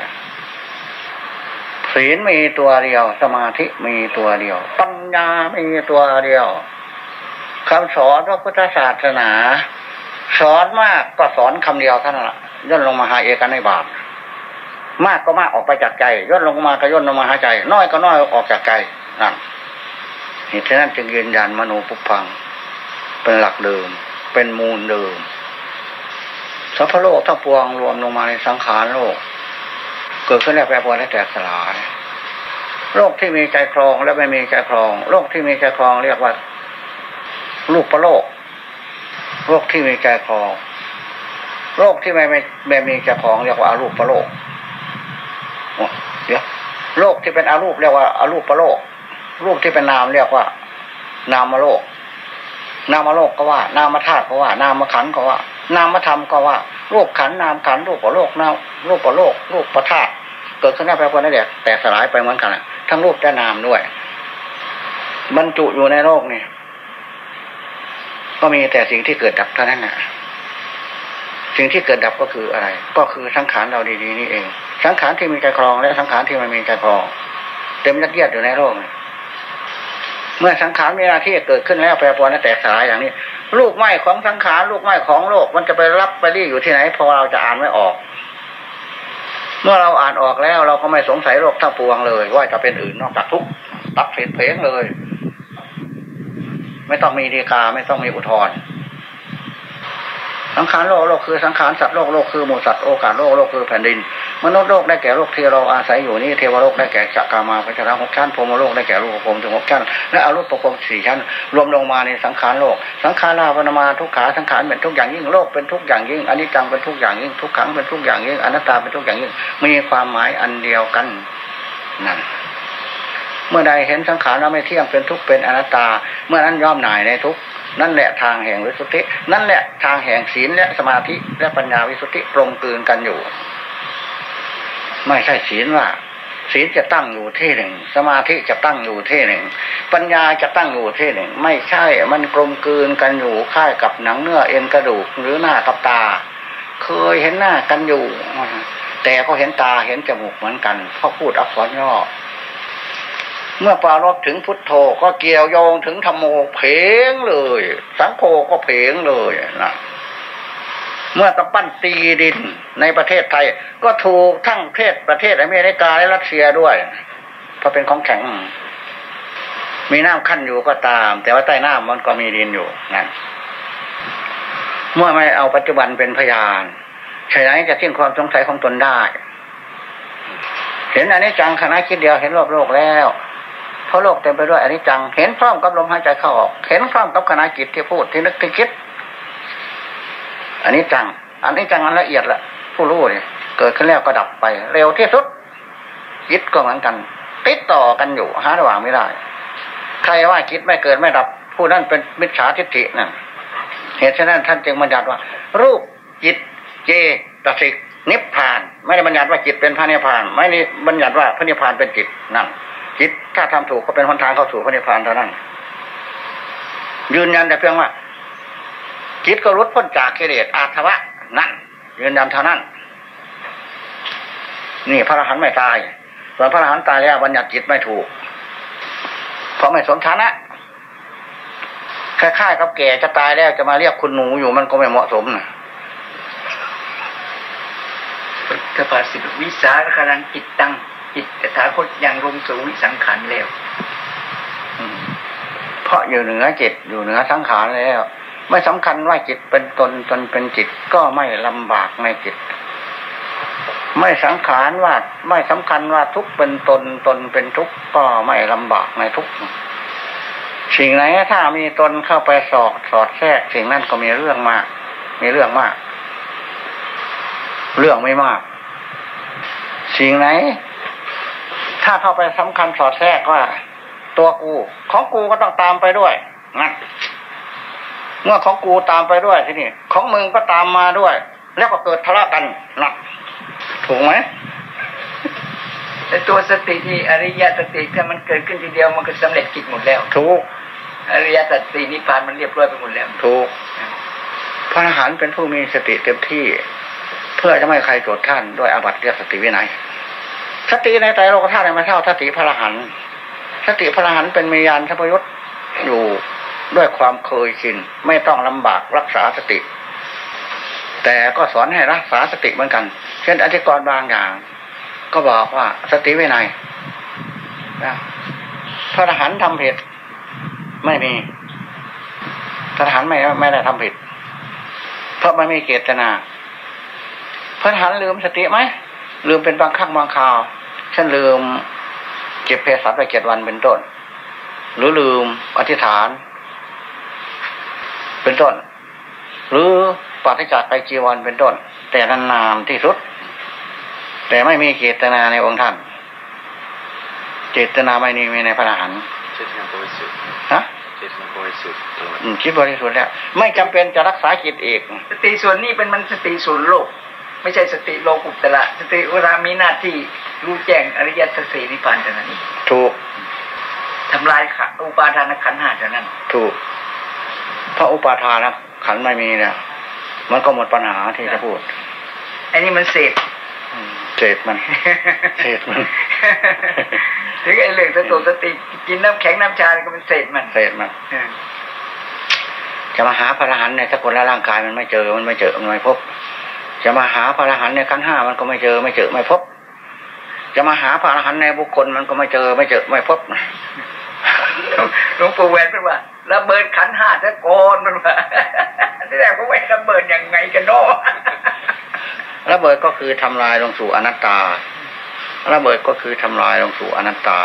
ๆศีลมีตัวเดียว สมาธิมีตัวเดียว ปัญญามีตัวเดียวคำสอนพระพุทธศาสนา สอนมากก็สอนคำเดียวเท่านั้นแหละย่นลงมาหาเอกันในบาปมากก็มากออกไปจากใจย่นลงมาก็ย่นลงมาหาใจ น้อยก็น้อยออกจากใจนั่น เหตุฉะนั้นจึงยืนยันมโนปุพัง เป็นหลักเดิม เป็นมูลเดิมสัพพโลกทั้งปวงรวมลงมาในสังขารโลก เกิดขึ้นแล้วแปรปรวนและแตกสลาย โลกที่มีใจครองและไม่มีใจครอง โลกที่มีใจครองเรียกว่าลูกประโลก โลกที่มีใจครอง โลกที่ไม่ไม่ไม่มีใจครองเรียกว่าอารูปประโลกเดี๋ยวโลกที่เป็นอารูปเรียกว่าอารูปประโลก รูปที่เป็นนามเรียกว่า นามโลก นามโลกก็ว่า นามธาตุก็ว่า นามขันก็ว่า นามธรรมก็ว่ารูปขันนามขันรูปประโลกนามรูปประโลกรูปประธาตุเกิดขึ้นได้แปลว่านั่นแหละแต่สลายไปเหมือนกันทั้งรูปและนามด้วย บรรจุอยู่ในโลกนี่ก็มีแต่สิ่งที่เกิดดับเท่านั้นนะสิ่งที่เกิดดับก็คืออะไร ก็คือสังขารเราดีๆนี่เอง สังขารที่มีใจครองและสังขารที่ไม่มีใจครอง เต็มยัดเยียดอยู่ในโลก เมื่อสังขารมีหน้าที่เกิดขึ้นแล้วแปรปรวนและแตกสลายอย่างนี้ ลูกไม้ของสังขารลูกไม้ของโลก มันจะไปรับไปรีอยู่ที่ไหนพอเราจะอ่านไม่ออก เมื่อเราอ่านออกแล้วเราก็ไม่สงสัยโลกทั้งปวงเลย ว่าจะเป็นอื่นนอกจากทุกตักเศษเพลงเลย ไม่ต้องมีดีกาไม่ต้องมีอุทธรณ์ สังขารโลกโลกคือสังขารสัตว์โลกโลกคือหมูสัตว์โอกาสโลกโลกคือแผ่นดิน มนุษย์โลกได้แก่โลกที่เราอาศัยอยู่นี้เทวโลกได้แก่จักรามาพัชระหกชั้นพรมโลกได้แก่รูปภพถึงหกชั้นและอรูปภพสี่ชั้น รวมลงมาในสังขารโลก สังขาราปนามาทุกขาสังขารเป็นทุกอย่างยิ่งโลกเป็นทุกอย่างยิ่งอนิจจังเป็นทุกอย่างยิ่งทุกขังเป็นทุกอย่างยิ่งอนัตตาเป็นทุกอย่างยิ่งมีความหมายอันเดียวกันนั่นเมื่อใดเห็นสังขารแล้วไม่เที่ยงเป็นทุกเป็นอนัตตา เมื่อนั้นย่อมหน่ายในทุก นั่นแหละทางแห่งวิสุทธิ นั่นแหละทางแห่งศีลและสมาธิและปัญญาวิสุทธิกลมกลืนกันอยู่ ไม่ใช่ศีลว่าศีลจะตั้งอยู่ที่หนึ่ง สมาธิจะตั้งอยู่ที่หนึ่ง ปัญญาจะตั้งอยู่ที่หนึ่ง ไม่ใช่ มันกลมกลืนกันอยู่ค่ายกับหนังเนื้อเอ็นกระดูกหรือหน้ากับตา เคยเห็นหน้ากันอยู่ แต่ก็เห็นตาเห็นจมูกเหมือนกันเพราพูดอักษรย่อ เมื่อปารบถึงพุทโธก็เกี่ยวโยงถึงธรรมโมเพงเลย สังโฆก็เพงเลยนะเมื่อตะปั้นตีดินในประเทศไทย ก็ถูกทั้งประเทศประเทศอเมริกาและรัสเซียด้วย เพราะเป็นของแข็ง มีน้ำขั้นอยู่ก็ตาม แต่ว่าใต้น้ำมันก็มีดินอยู่นั่นเมื่อไม่เอาปัจจุบันเป็นพยานใช่ไหมจะสิ้นความสงสัยของตนได้ เห็นอันนี้จังคณะคิดเดียวเห็นรอบโลกแล้ว ราะโลกเต็มไปด้วยอนิจจัง เห็นพร้อมกับลมหายใจเข้าออก เห็นพร้อมกับขณะจิตที่พูดที่นึกที่คิดอันนี้จัง อันนี้จังมันละเอียดละผู้รู้เนี่ยเกิดขึ้นแล้วก็ดับไป เร็วที่สุดจิตก็เหมือนกัน ติดต่อกันอยู่หาระหว่างไม่ได้ ใครว่าจิตไม่เกิดไม่ดับ ผู้นั้นเป็นมิจฉาทิฏฐินั่นเหตุฉะนั้นท่านจึงบัญญัติว่า รูปจิตเจตสิกนิพพาน ไม่ได้บัญญัติว่าจิตเป็นพระนิพพาน ไม่ได้บัญญัติว่าพระนิพพานเป็นจิตนั่น จิตถ้าทำถูกก็เป็นหนทางเข้าสู่พระนิพพานเท่านั้น ยืนยันแต่เพียงว่า จิตก็รุดพ้นจากกิเลสอาทวะนั่นยืนยันเท่านั้น นี่พระอรหันต์ไม่ตายส่วนพระอรหันต์ตายแล้วบัญญัติจิตไม่ถูก เพราะไม่สมฐานะคล้ายๆกับแก่จะตายแล้วจะมาเรียกคุณหนูอยู่มันก็ไม่เหมาะสมนะกภาสิทวิสาคารังจิตตัง จิตตถาคตยังลงสู่วิสังขารแล้วเพราะอยู่เหนือจิตอยู่เหนือสังขารแล้ว ไม่สำคัญว่าจิตเป็นตนตนเป็นจิตก็ไม่ลำบากในจิต ไม่สังขารว่าไม่สำคัญว่าทุกเป็นตนตนเป็นทุกก็ไม่ลำบากในทุกสิ่งไหนถ้ามีตนเข้าไปสอดสอดแทรกสิ่งนั้นก็มีเรื่องมาก มีเรื่องมาก เรื่องไม่มาก สิ่งไหน ถ้าเข้าไปสำคัญสอดแทรกว่า ตัวกู ของกูก็ต้องตามไปด้วยนะเมื่อของกูตามไปด้วยที่นี่ของมึงก็ตามมาด้วย แล้วก็เกิดทะเลาะกันนะถูกไหมแต่ตัวสติที่อริยสติถ้ามันเกิดขึ้นทีเดียวมันก็สำเร็จกิจหมดแล้ว ถูก อริยสตินิพพานมันเรียบร้อยไปหมดแล้วถูกพระอรหันต์เป็นผู้มีสติเต็มที่ เพื่อจะไม่ให้ใครโกรธท่านด้วยอาบัติเรียกสติวินัย สติในใจโลกธาตุไม่เท่าสติพระรหันสติพระรหันเป็นมียานทัพยศอยู่ด้วยความเคยชินไม่ต้องลำบากรักษาสติ แต่ก็สอนให้รักษาสติเหมือนกัน เช่นอธิกรณ์บางอย่าง ก็บอกว่าสติวินัยนพระอรหันต์ทำผิด ไม่มีพระอรหันต์ไม่ไม่ได้ทำผิด เพราะไม่มีเจตนาพระอรหันต์ลืมสติไหมลืมเป็นบางครั้งบางคราว เช่นลืมเก็บเพศสัตว์ไปเจ็ดวันเป็นต้น หรือลืมอธิษฐาน เป็นต้น หรือปฏิจจ์ไปจีวรเป็นต้น แต่นานๆที่สุด แต่ไม่มีเจตนาในองค์ท่าน เจตนาไม่มีในพระอรหันต์เจตนาบริสุทธิ์ฮะเจตนาบริสุทธิ์ตลอดอืมคิดบริสุทธิ์แล้วไม่จำเป็นจะรักษาจิตเอกสติส่วนนี้เป็นมันสติส่วนโลก ไม่ใช่สติโลกุตระสติเวลามีหน้าที่รู้แจ้งอริยสัจสี่นิพพานเท่านั้นเองถูกทำลายขันธ์อุปาทานขันธ์ห้าเท่านั้น ถูกเพราะอุปาทานนะขันธ์ไม่มีเนี่ยมันก็หมดปัญหาที่จะพูดอันนี้มันเศษอืมเศษมันเศษมันถึงไอ้เรื่องสติสติกินน้ำแข็งน้ำชาก็เป็นเศษมันเศษมันเออจะมาหาพระอรหันต์ในสกุลและร่างกายมันไม่เจอมันไม่เจอมันไม่พบ จะมาหาพระอรหันต์ในขันห้ามันก็ไม่เจอไม่เจอไม่พบ จะมาหาพระอรหันต์ในบุคคลมันก็ไม่เจอไม่เจอไม่พบหลวงปู่แหวนเป็นว่าระเบิดขันห้าตะโกนมันว่าที่แรกเขาไม่ระเบิดยังไงกันเนาะระเบิดก็คือทำลายลงสู่อนัตตา ระเบิดก็คือทำลายลงสู่อนัตตา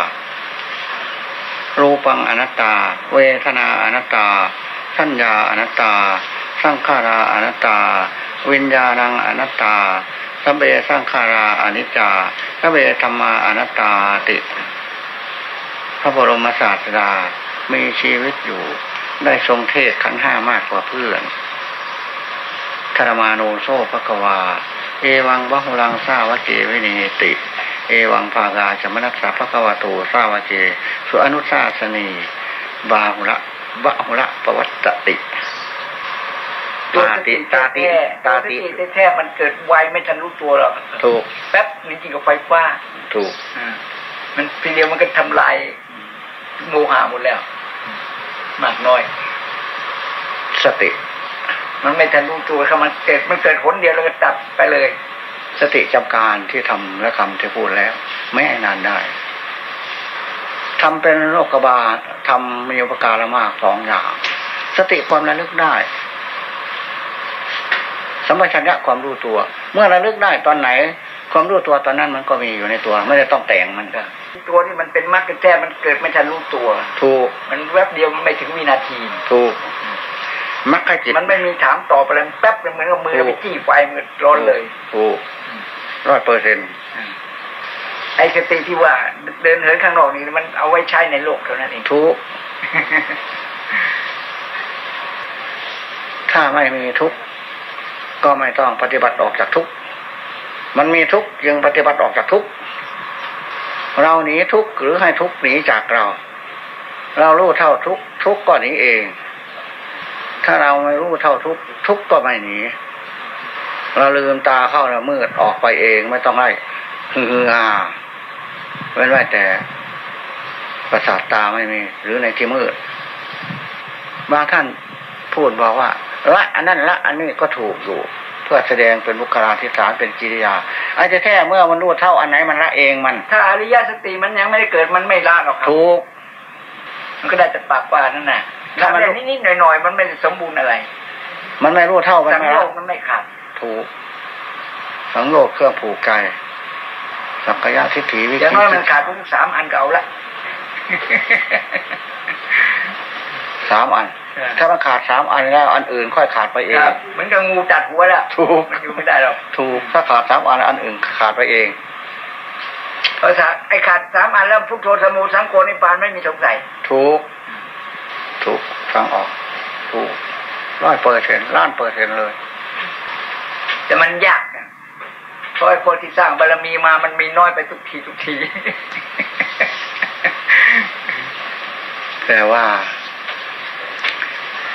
รูปังอนัตตา เวทนาอนัตตา สัญญาอนัตตา สังขาราอนัตตา วิญญาณังอนัตตาสัมเบสังขาราอนิจจาสัมเบธรรมาอนัตตาติ พระบรมศาสดามีชีวิตอยู่ ได้ทรงเทศขันห้ามากกว่าเพื่อนธรมาโนโซภควา เอวังวะหุลังสาวเจวินิติ เอวังภากาจมนัสสะภควาโตสาวเจ สุอนุสาสนีบาหุระบะหุระปวัตติ ตัวตาสติติตาติแท้ๆตัวตาสติติแท้ๆมันเกิดไวไม่ทันรู้ตัวหรอกถูกแป๊บนึงจริงกับไฟฟ้า ถูกอืมมันทีเดียวมันก็ทำลายโมหะหมดแล้ว มากน้อย สติ มันไม่ทันรู้ตัวครับมันเกิดมันเกิดผลเดียวแล้วก็ดับไปเลย สติจำการที่ทำและคำที่พูดแล้ว ไม่ให้นานได้ทำเป็นโรคบาลทำมีอุปการะมากสองอย่าง สติความระลึกได้ สัมปชัญญะความรู้ตัว เมื่อระลึกได้ตอนไหน ความรู้ตัวตอนนั้นมันก็มีอยู่ในตัว ไม่ได้ต้องแต่งมันก็ ตัวที่มันเป็นมรรคแท้มันเกิดไม่ทันรู้ตัว ถูก มันแวบเดียวมันไม่ถึงวินาที ถูกมรรคจิตมันไม่มีถามตอบอะไรแป๊บเลยเหมือนกับมือเราไปจี้ไฟมันร้อนเลยถูกร้อยเปอร์เซ็นต์ไอ้สติที่ว่าเดินเหินข้างนอกนี่มันเอาไว้ใช้ในโลกเท่านั้นเองทุกข์ถ้าไม่มีทุกข์ ก็ไม่ต้องปฏิบัติออกจากทุกข์มันมีทุกข์ยังปฏิบัติออกจากทุกข์เราหนีทุกข์หรือให้ทุกข์หนีจากเรา เรารู้เท่าทุกข์ทุกข์ก็หนีเอง ถ้าเราไม่รู้เท่าทุกข์ทุกข์ก็ไม่หนีเราลืมตาเข้าแล้วมืดออกไปเองไม่ต้องไล่ฮือฮาเว้นไว้แต่ประสาทตาไม่มี หรือในที่มืดบางท่านพูดบอกว่า ละอันนั้นละอันนี้ก็ถูกอยู่ เพื่อแสดงเป็นบุคลาธิฐานเป็นกิริยาไอ้จะแท้เมื่อมันรู้เท่าอันไหนมันละเองมัน ถ้าอริยสติมันยังไม่ได้เกิดมันไม่ละหรอกครับถูก มันก็ได้แต่ปากว่านั่นน่ะถ้ามันทำได้นิดๆหน่อยๆมันไม่ได้สมบูรณ์อะไร มันไม่รู้เท่ามันสังไม่โลละกมันไม่ขาดถูกสังโลกเครื่องผูกใจสังกายะทิฏฐิวิอย่างน้อยมันขาดทุกสามอันเก่าละสามอัน ถ้ามันขาดสามอันแล้วอันอื่นค่อยขาดไปเอคงรับเหมือนกับงูจัดหัวแล้วถูกมันอยู่ไม่ได้หรอกถูกถ้าขาดสามอันอันอื่นขาดไปเองเพราะถ้าไอ้ขาดสามอันแล้วพุทโธสมุสังโฆนิพพานไม่มีสงสัยถูกถูกฟังออก ถูกร้อยเปอร์เซ็นต์ล้านเปอร์เซ็นต์เลย แต่มันยากอะเพราะไอ้คนที่สร้างบารมีมามันมีน้อยไปทุกทีทุกที แต่ว่า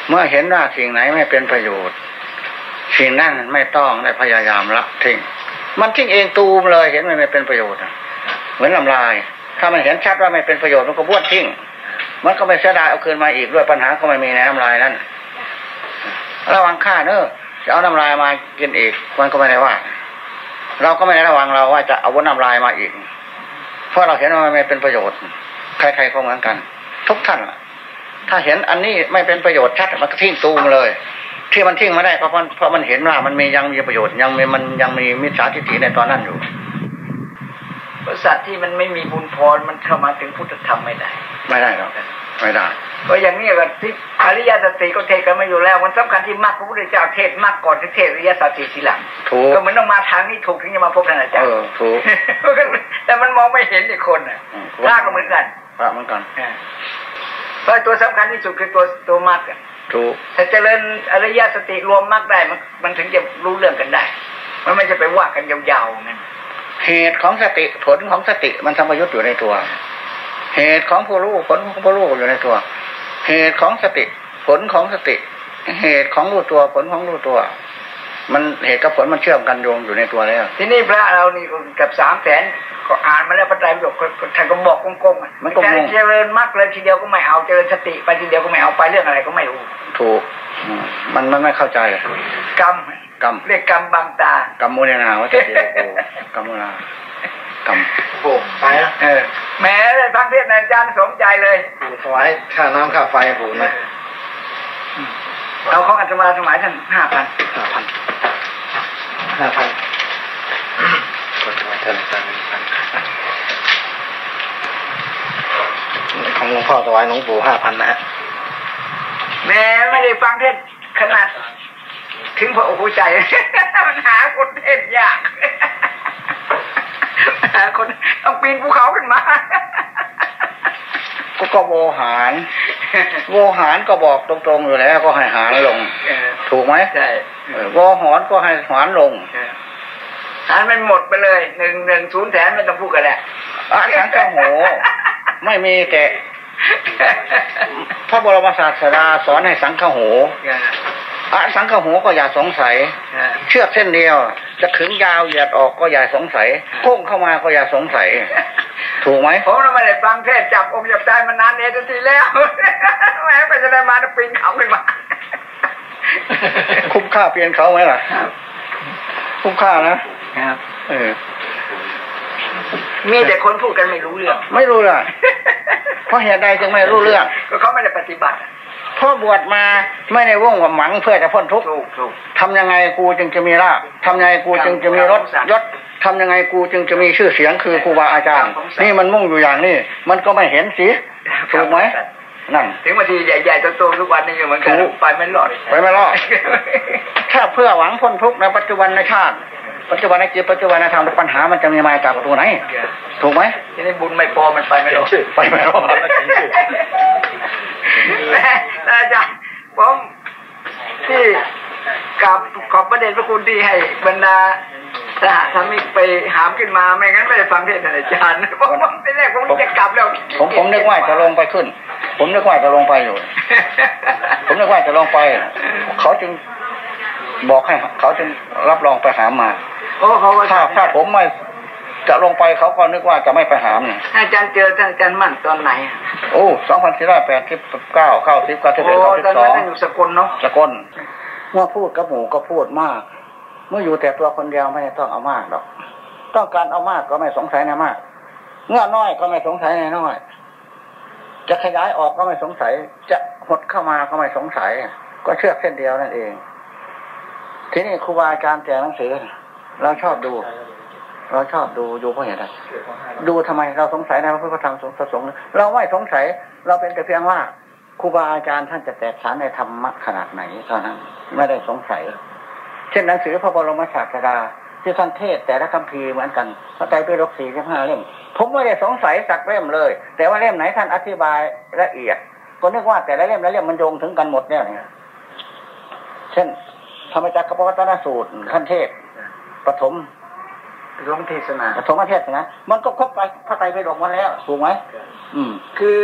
เมื่อเห็นว่าสิ่งไหนไม่เป็นประโยชน์ สิ่งนั้นไม่ต้องได้พยายามละทิ้งมันทิ้งเองตูมเลยเห็นมันไม่เป็นประโยชน์เหมือนลำลาย ถ้ามันเห็นชัดว่าไม่เป็นประโยชน์มันก็บ้วนทิ้งมันก็ไม่เสียดายเอาคืนมาอีกด้วยปัญหาก็ไม่มีในน้ำลายนั้นระวังค่าเนอะจะเอาน้ำลายมากินอีกมันก็ไม่ได้ว่า เราก็ไม่ได้ระวังเราว่าจะเอาวนน้ำลายมาอีก เพราะเราเห็นว่ามันไม่เป็นประโยชน์ ใครๆก็เหมือนกัน ทุกท่านล่ะ ถ้าเห็นอันนี้ไม่เป็นประโยชน์ชัดมันก็ทิ้งตูมเลย ที่มันทิ้งไม่ได้เพราะมันเพราะมันเห็นว่ามันมียังมีประโยชน์ยังมีมันยังมีมิจฉาทิฏฐิในตอนนั้นอยู่บริษัทที่มันไม่มีบุญพรมันเข้ามาถึงพุทธธรรมไม่ได้ ไม่ได้หรอกไม่ได้เพราะอย่างนี้ก็ที่อริยสัจสี่ก็เทศกันไม่อยู่แล้ว มันสำคัญที่มรรคพระพุทธเจ้าเทศมรรคก่อนที่เทศอริยสัจสี่ทีหลังถูกก็เหมือนต้องมาทางนี้ถูกถึงจะมาพบท่านอาจารเอย์อถูกแต่มันมองไม่เห็นอีกคนน่ะอืมพระก็เหมือนกันพระเหมือนกันอ่า เพราะตัวสำคัญที่สุดคือตัวตัวมรรคอะถูกถ้าเจริญอริยสติรวมมรรคได้มันมันถึงจะรู้เรื่องกันได้ มันไม่จะไปว่ากันยาวๆนั่นเหตุของสติผลของสติมันสัมปยุตอยู่ในตัว เหตุของผู้รู้ผลของผู้รู้อยู่ในตัว เหตุของสติ ผลของสติ เหตุของรู้ตัวผลของรู้ตัว มันเหตุกับผลมันเชื่อมกันโยงอยู่ในตัวแล้ว ที่นี่พระเรานี่ก็เกับสามแสนก็อ่านมาแล้วพระไตรปิฎกก็ท่านก็บอกกงๆอะมันก็งงแต่เจริญมรรคเลยทีเดียวก็ไม่เอาเจริญสติไปทีเดียวก็ไม่เอาไปเรื่องอะไรก็ไม่รู้ถูกอืมมันมันไม่เข้าใจกรรมกรรมเรียกกรรมบางตากรรมมุนีนาวัตถิโลโกกรรมมุนากรรมโอ้ไปแล้วเออแหม้เลยพังเทศน์อาจารย์สมใจเลยถวายค่าน้ำค่าไฟผมนะเอาของอาตมาสมัยท่านห้าพันห้าพัน ห้าพันก็ถวายท่านอาจารย์หนึ่งพันของหลวงพ่อถวายหลวงปู่ห้าพันนะฮะแหม้ไม่ได้ฟังเทศน์ขนาด ถึงพระโอ้โหใจ มันหาคนเทศน์ยากหาคนต้องปีนภูเขาขึ้นมาก็ก็โวหาร โวหารก็บอกตรงๆอยู่แล้วก็ให้หารลงเออถูกไหมใช่ เออโวหอนก็ให้หารลงเออหารมันหมดไปเลยหนึ่งหนึ่งศูนย์แสนไม่ต้องพูดกันแหละอะสังฆโห ไม่มีแต่พระบรมศาสดาสอนให้สังฆโหอะสังฆโหก็อย่าสงสัยเออเชือกเส้นเดียว จะขึงยาวเหยียดออกก็อย่าสงสัยโค้งเข้ามาก็อย่าสงสัย ถูกไหมผมน่ะไม่ได้ฟังเทศน์จับองค์จับใจมานานเนทีแล้วแหมไปจะได้มาต้องปีนเขาขึ้นมา คุ้มค่าเปลี่ยนเขาไหมล่ะคุ้มค่านะครับเออมีแต่คนพูดกันไม่รู้เรื่อง ไม่รู้ล่ะเพราะเหตุใดจึงไม่รู้เรื่อง ก็เขาไม่ได้ปฏิบัติเพราะบวชมาไม่ได้ว่องว่าหมังเพื่อจะพ้นทุกข์ถูกถูกทำยังไงกูจึงจะมีลาภทำยังไงกูจึงจะมีรถยศทำยังไงกูจึงจะมีชื่อเสียงคือครูบาอาจารย์ นี่มันมุ่งอยู่อย่างนี้ มันก็ไม่เห็นสิถูกไหม นั่น ถึงบางทีใหญ่ๆโตๆทุกวันนี้ก็เหมือนกันถูกไปไม่รอดไปไม่รอดถ้าเพื่อหวังพ้นทุกข์ในปัจจุบันในชาติปัจจุบันในจิตปัจจุบันในธรรมปัญหามันจะมีมาจากประตูไหน ถูกไหมทีนี้บุญไม่พอมันไปไม่รอดไปไม่รอดแต่อาจารย์ผมที่กับขอบประเด็นพระคุณที่ให้บรรดา สหธรรมิกไปหามขึ้นมาไม่งั้นไม่ได้ฟังเทศน์ท่านอาจารย์ผมผมทีแรกผมจะกลับแล้ว ผมผมนึกว่าจะลงไปขึ้น ผมนึกว่าจะลงไปอยู่ ผมนึกว่าจะลงไป เขาจึงบอกให้เขาจึงรับรองไปหามมาโอ้เขาก็ถ้าถ้าผมไม่จะลงไปเขาก็นึกว่าจะไม่ไปหามเนี่ยอาจารย์เจอท่านอาจารย์มั่นตอนไหน โอ้สองพันสี่ร้อยแปดสิบเก้าเข้าสิบเก้าสิบโอ้เอ็ดเข้าสิตอนบสนั้อนงท่านอยู่สกลเนาะสกลเมื่อพูดกับหมูก็พูดมาก เมื่ออยู่แต่ตัวคนเดียวไม่ต้องเอามากหรอก ต้องการเอามากก็ไม่สงสัยในมาก เงื่อน้อยก็ไม่สงสัยในน้อย จะขยายออกก็ไม่สงสัย จะหดเข้ามาก็ไม่สงสัย ก็เชือกเส้นเดียวนั่นเอง ทีนี้ครูบาอาจารย์แต่หนังสือ เราชอบดู เราชอบดูดูเพราะเหตุอะไรดูทำไมเราสงสัยในพระพุทธธรรมสงฆ์เราไม่สงสัย เราเป็นแต่เพียงว่าครูบาอาจารย์ท่านจะแตกฉานในธรรมะขนาดไหนเท่านั้นไม่ได้สงสัย ช่นหนังสือพระบรมศาสดาที่ท่านเทศแต่ละคัมภีร์เหมือนกันพระไตรปิฎกสี่สิบห้าเล่มผมไม่ได้สงสัยสักเล่มเลย แต่ว่าเล่มไหนท่านอธิบายละเอียด ก็นึกว่าแต่ละเล่มละเล่มมันโยงถึงกันหมดเนี่ยเนี่ยเช่นธรรมจักรกับวัตนสูตรขั้นเทศปฐมหลวงเทศนาปฐมเทศนะมันก็ครบไปพระไตรปิฎกมาแล้วถูกไหมอืม คือ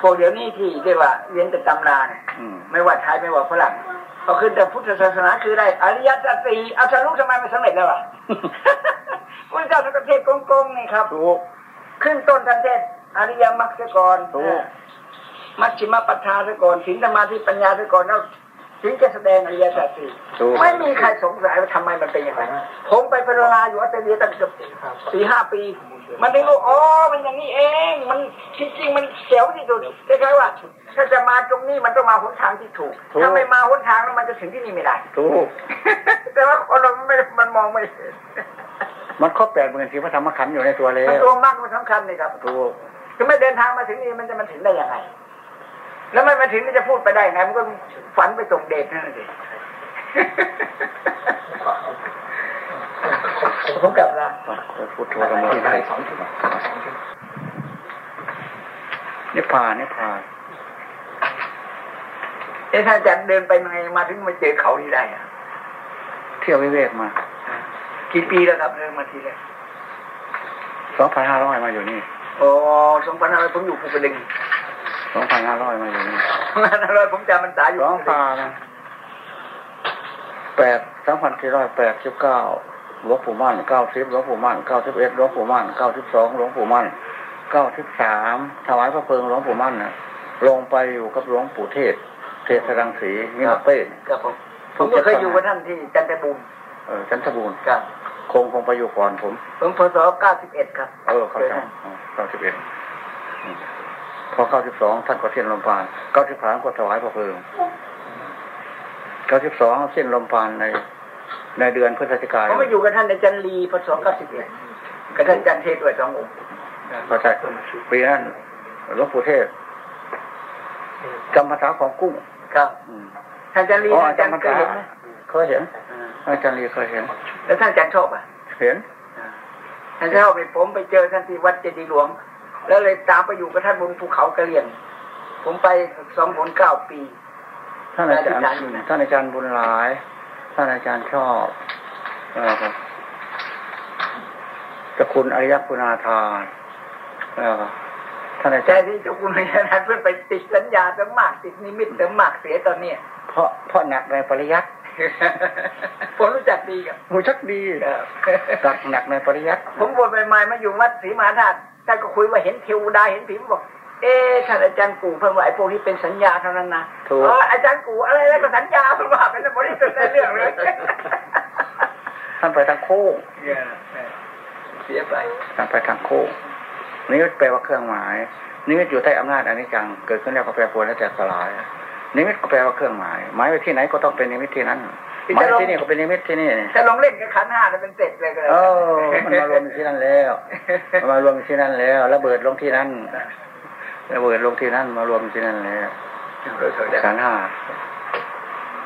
พวกเดี๋ยวนี้ที่เรียกว่าเรียนแต่ตำราเนี่ยอืมไม่ว่าไทยไม่ว่าฝรั่ง ก็คือแต่พุทธศาสนาคือได้อริยสัจสี่เอาสรุปทำไมไม่สำเร็จแล้วอะพระเจ้าท่านก็เทศโกงๆนี่ครับถูกขึ้นต้นท่านเทศอริยมรรคเสียก่อนถูกมัชฌิมปัฏฐานเสียก่อนศีลสมาธิปัญญาเสียก่อนแล้วถึงจะแสดงอริยสัจสี่ถูกไม่มีใครสงสัยว่าทำไมมันเป็นอย่างไรผมไปพรนาอยู่ออสเตรเลียตั้งเกือบสี่ห้าปี มันได้รู้อ๋อมันอย่างนี้เอง มันจริงๆมันเสียวที่สุดคล้ายๆว่า ถ้าจะมาตรงนี้มันต้องมาหนทางที่ถูกถูกถ้าไม่มาหนทางแล้วมันจะถึงที่นี่ไม่ได้ถูกแต่ว่าคนเราไม่มันมองไม่เห็นมันครบแปดหมื่นสี่พระธรรมขันธ์อยู่ในตัวแล้มันวตัวมากมันสำคัญเลยครับถูกคือไม่เดินทางมาถึงนี่มันจะมันถึงได้ยังไง แล้วมันมาถึงมันจะพูดไปได้ไงมันก็ฝันไปส่งเดชนั่นแหละสิ ผมกลับละพุทโธธรรมโมสังฆังนิพพานนิพพานเอ๊ะถ้าอาจารย์เดินไปยังไงมาถึงมาเจอเขานี่ได้อะเที่ยววิเวกมากี่ปีแล้วครับเดินมาทีแรกสองพันห้าร้อยมาอยู่นี่โอ้สองพันห้าร้อยผมอยู่ภูกระดึงสองพันห้าร้อยมาอยู่นี่สองพันห้าร้อยผมจำมันตายอยู่สองพันแปดสองพันสี่ร้อยแปดสิบเก้า หลวงปู่มั่นเก้าสิบหลวงปู่มั่นเก้าสิบเอ็ดหลวงปู่มั่นเก้าสิบสองหลวงปู่มั่นเก้าสิบสามถวายพระเพลิงหลวงปู่มั่นน่ะลงไปอยู่กับหลวงปู่เทศ เทศรังสีมิมาเป้ครับผมผมก็เคยอยู่กับท่านที่จันทบุรีเออจันทบูรณ์ครับคงคงไปอยู่ก่อนผมผมพศเก้าสิบเอ็ดครับ เออเขาจเก้าสิบเอ็ดพอเก้าสิบสองท่านก็เส้นลมปานเก้าสิบสามก็ถวายพระเพลิงเก้าสิบสองเส้นลมปานใน ในเดือนพฤศจิกายผมไปอยู่กับท่านในจันรีพศเก้าสิบเอ็ดกับท่านจันเทศด้วยสององค์ก็ใช่ปีนั้นหลวงปู่เทศจำภาษาของกุ้งครับอืมท่านจันรีอ๋อท่านจันจำภาเคยษาเห็นไหมเคยเห็นอาจารย์ลีเคยเห็น แล้วท่านจันชอบอะ เห็นท่านชอบไปผมไปเจอท่านที่วัดเจดีย์หลวง แล้วเลยตามไปอยู่กับท่านบนภูเขากระเหลี่ยง ผมไปสองผลเก้าปี ท่านอาจารย์อาจารย์อยู่นะท่านอาจารย์บุญหลาย ท่านอาจารย์ชอบเออครับจะคุณอริยคุณาทานเออครับท่านอาใจจารย์ที่เจ้าคุณพญานาคเพื่อนไปติดสัญญาเสริมมาก ติดนิมิตเสริมมากเสียตอนเนี้ยเพราะเพราะหนักในปริยัติผมรู้จักดีกับหูชักดีหนักหนักในปริยัติผมบวชใหม่ๆมาอยู่วัดศรีมหาธาตุท่านก็คุยว่าเห็นเทวดาเห็นผีผมบอก เอ๊ะท่านอาจารย์กูเพิ่งว่าไอ้พวกนี้เป็นสัญญาเท่านั้นนะถูกเอออาจารย์กูอะไรแล้วก็สัญญาเพิ่งว่าเป็นบริสุทธิ์ในเรื่องเลยท่านไปทางโค้งเสียไปท่านไปทางโค้งนิมิตแปลว่าเครื่องหมายนิมิตอยู่ใต้อำนาจอนิจจังเกิดขึ้นแล้วก็แปรปรวนแล้วแตกสลายนิมิตก็แปลว่าเครื่องหมาย หมายไว้ที่ไหนก็ต้องเป็นนิมิตที่นั้นหมายที่นี่ก็เป็นนิมิตที่นี่ถ้าลองเล่นกับขันธ์ห้าจะเป็นเสร็จเลยก็เลยเออมันมารวมอยู่ที่นั่นแล้วมันมารวมอยู่ที่นั่นแล้วระเบิดลงที่นั่น ระเบิดลงที่นั่นมารวมที่นั่นเลยโดยเถิดขันธ์ห้า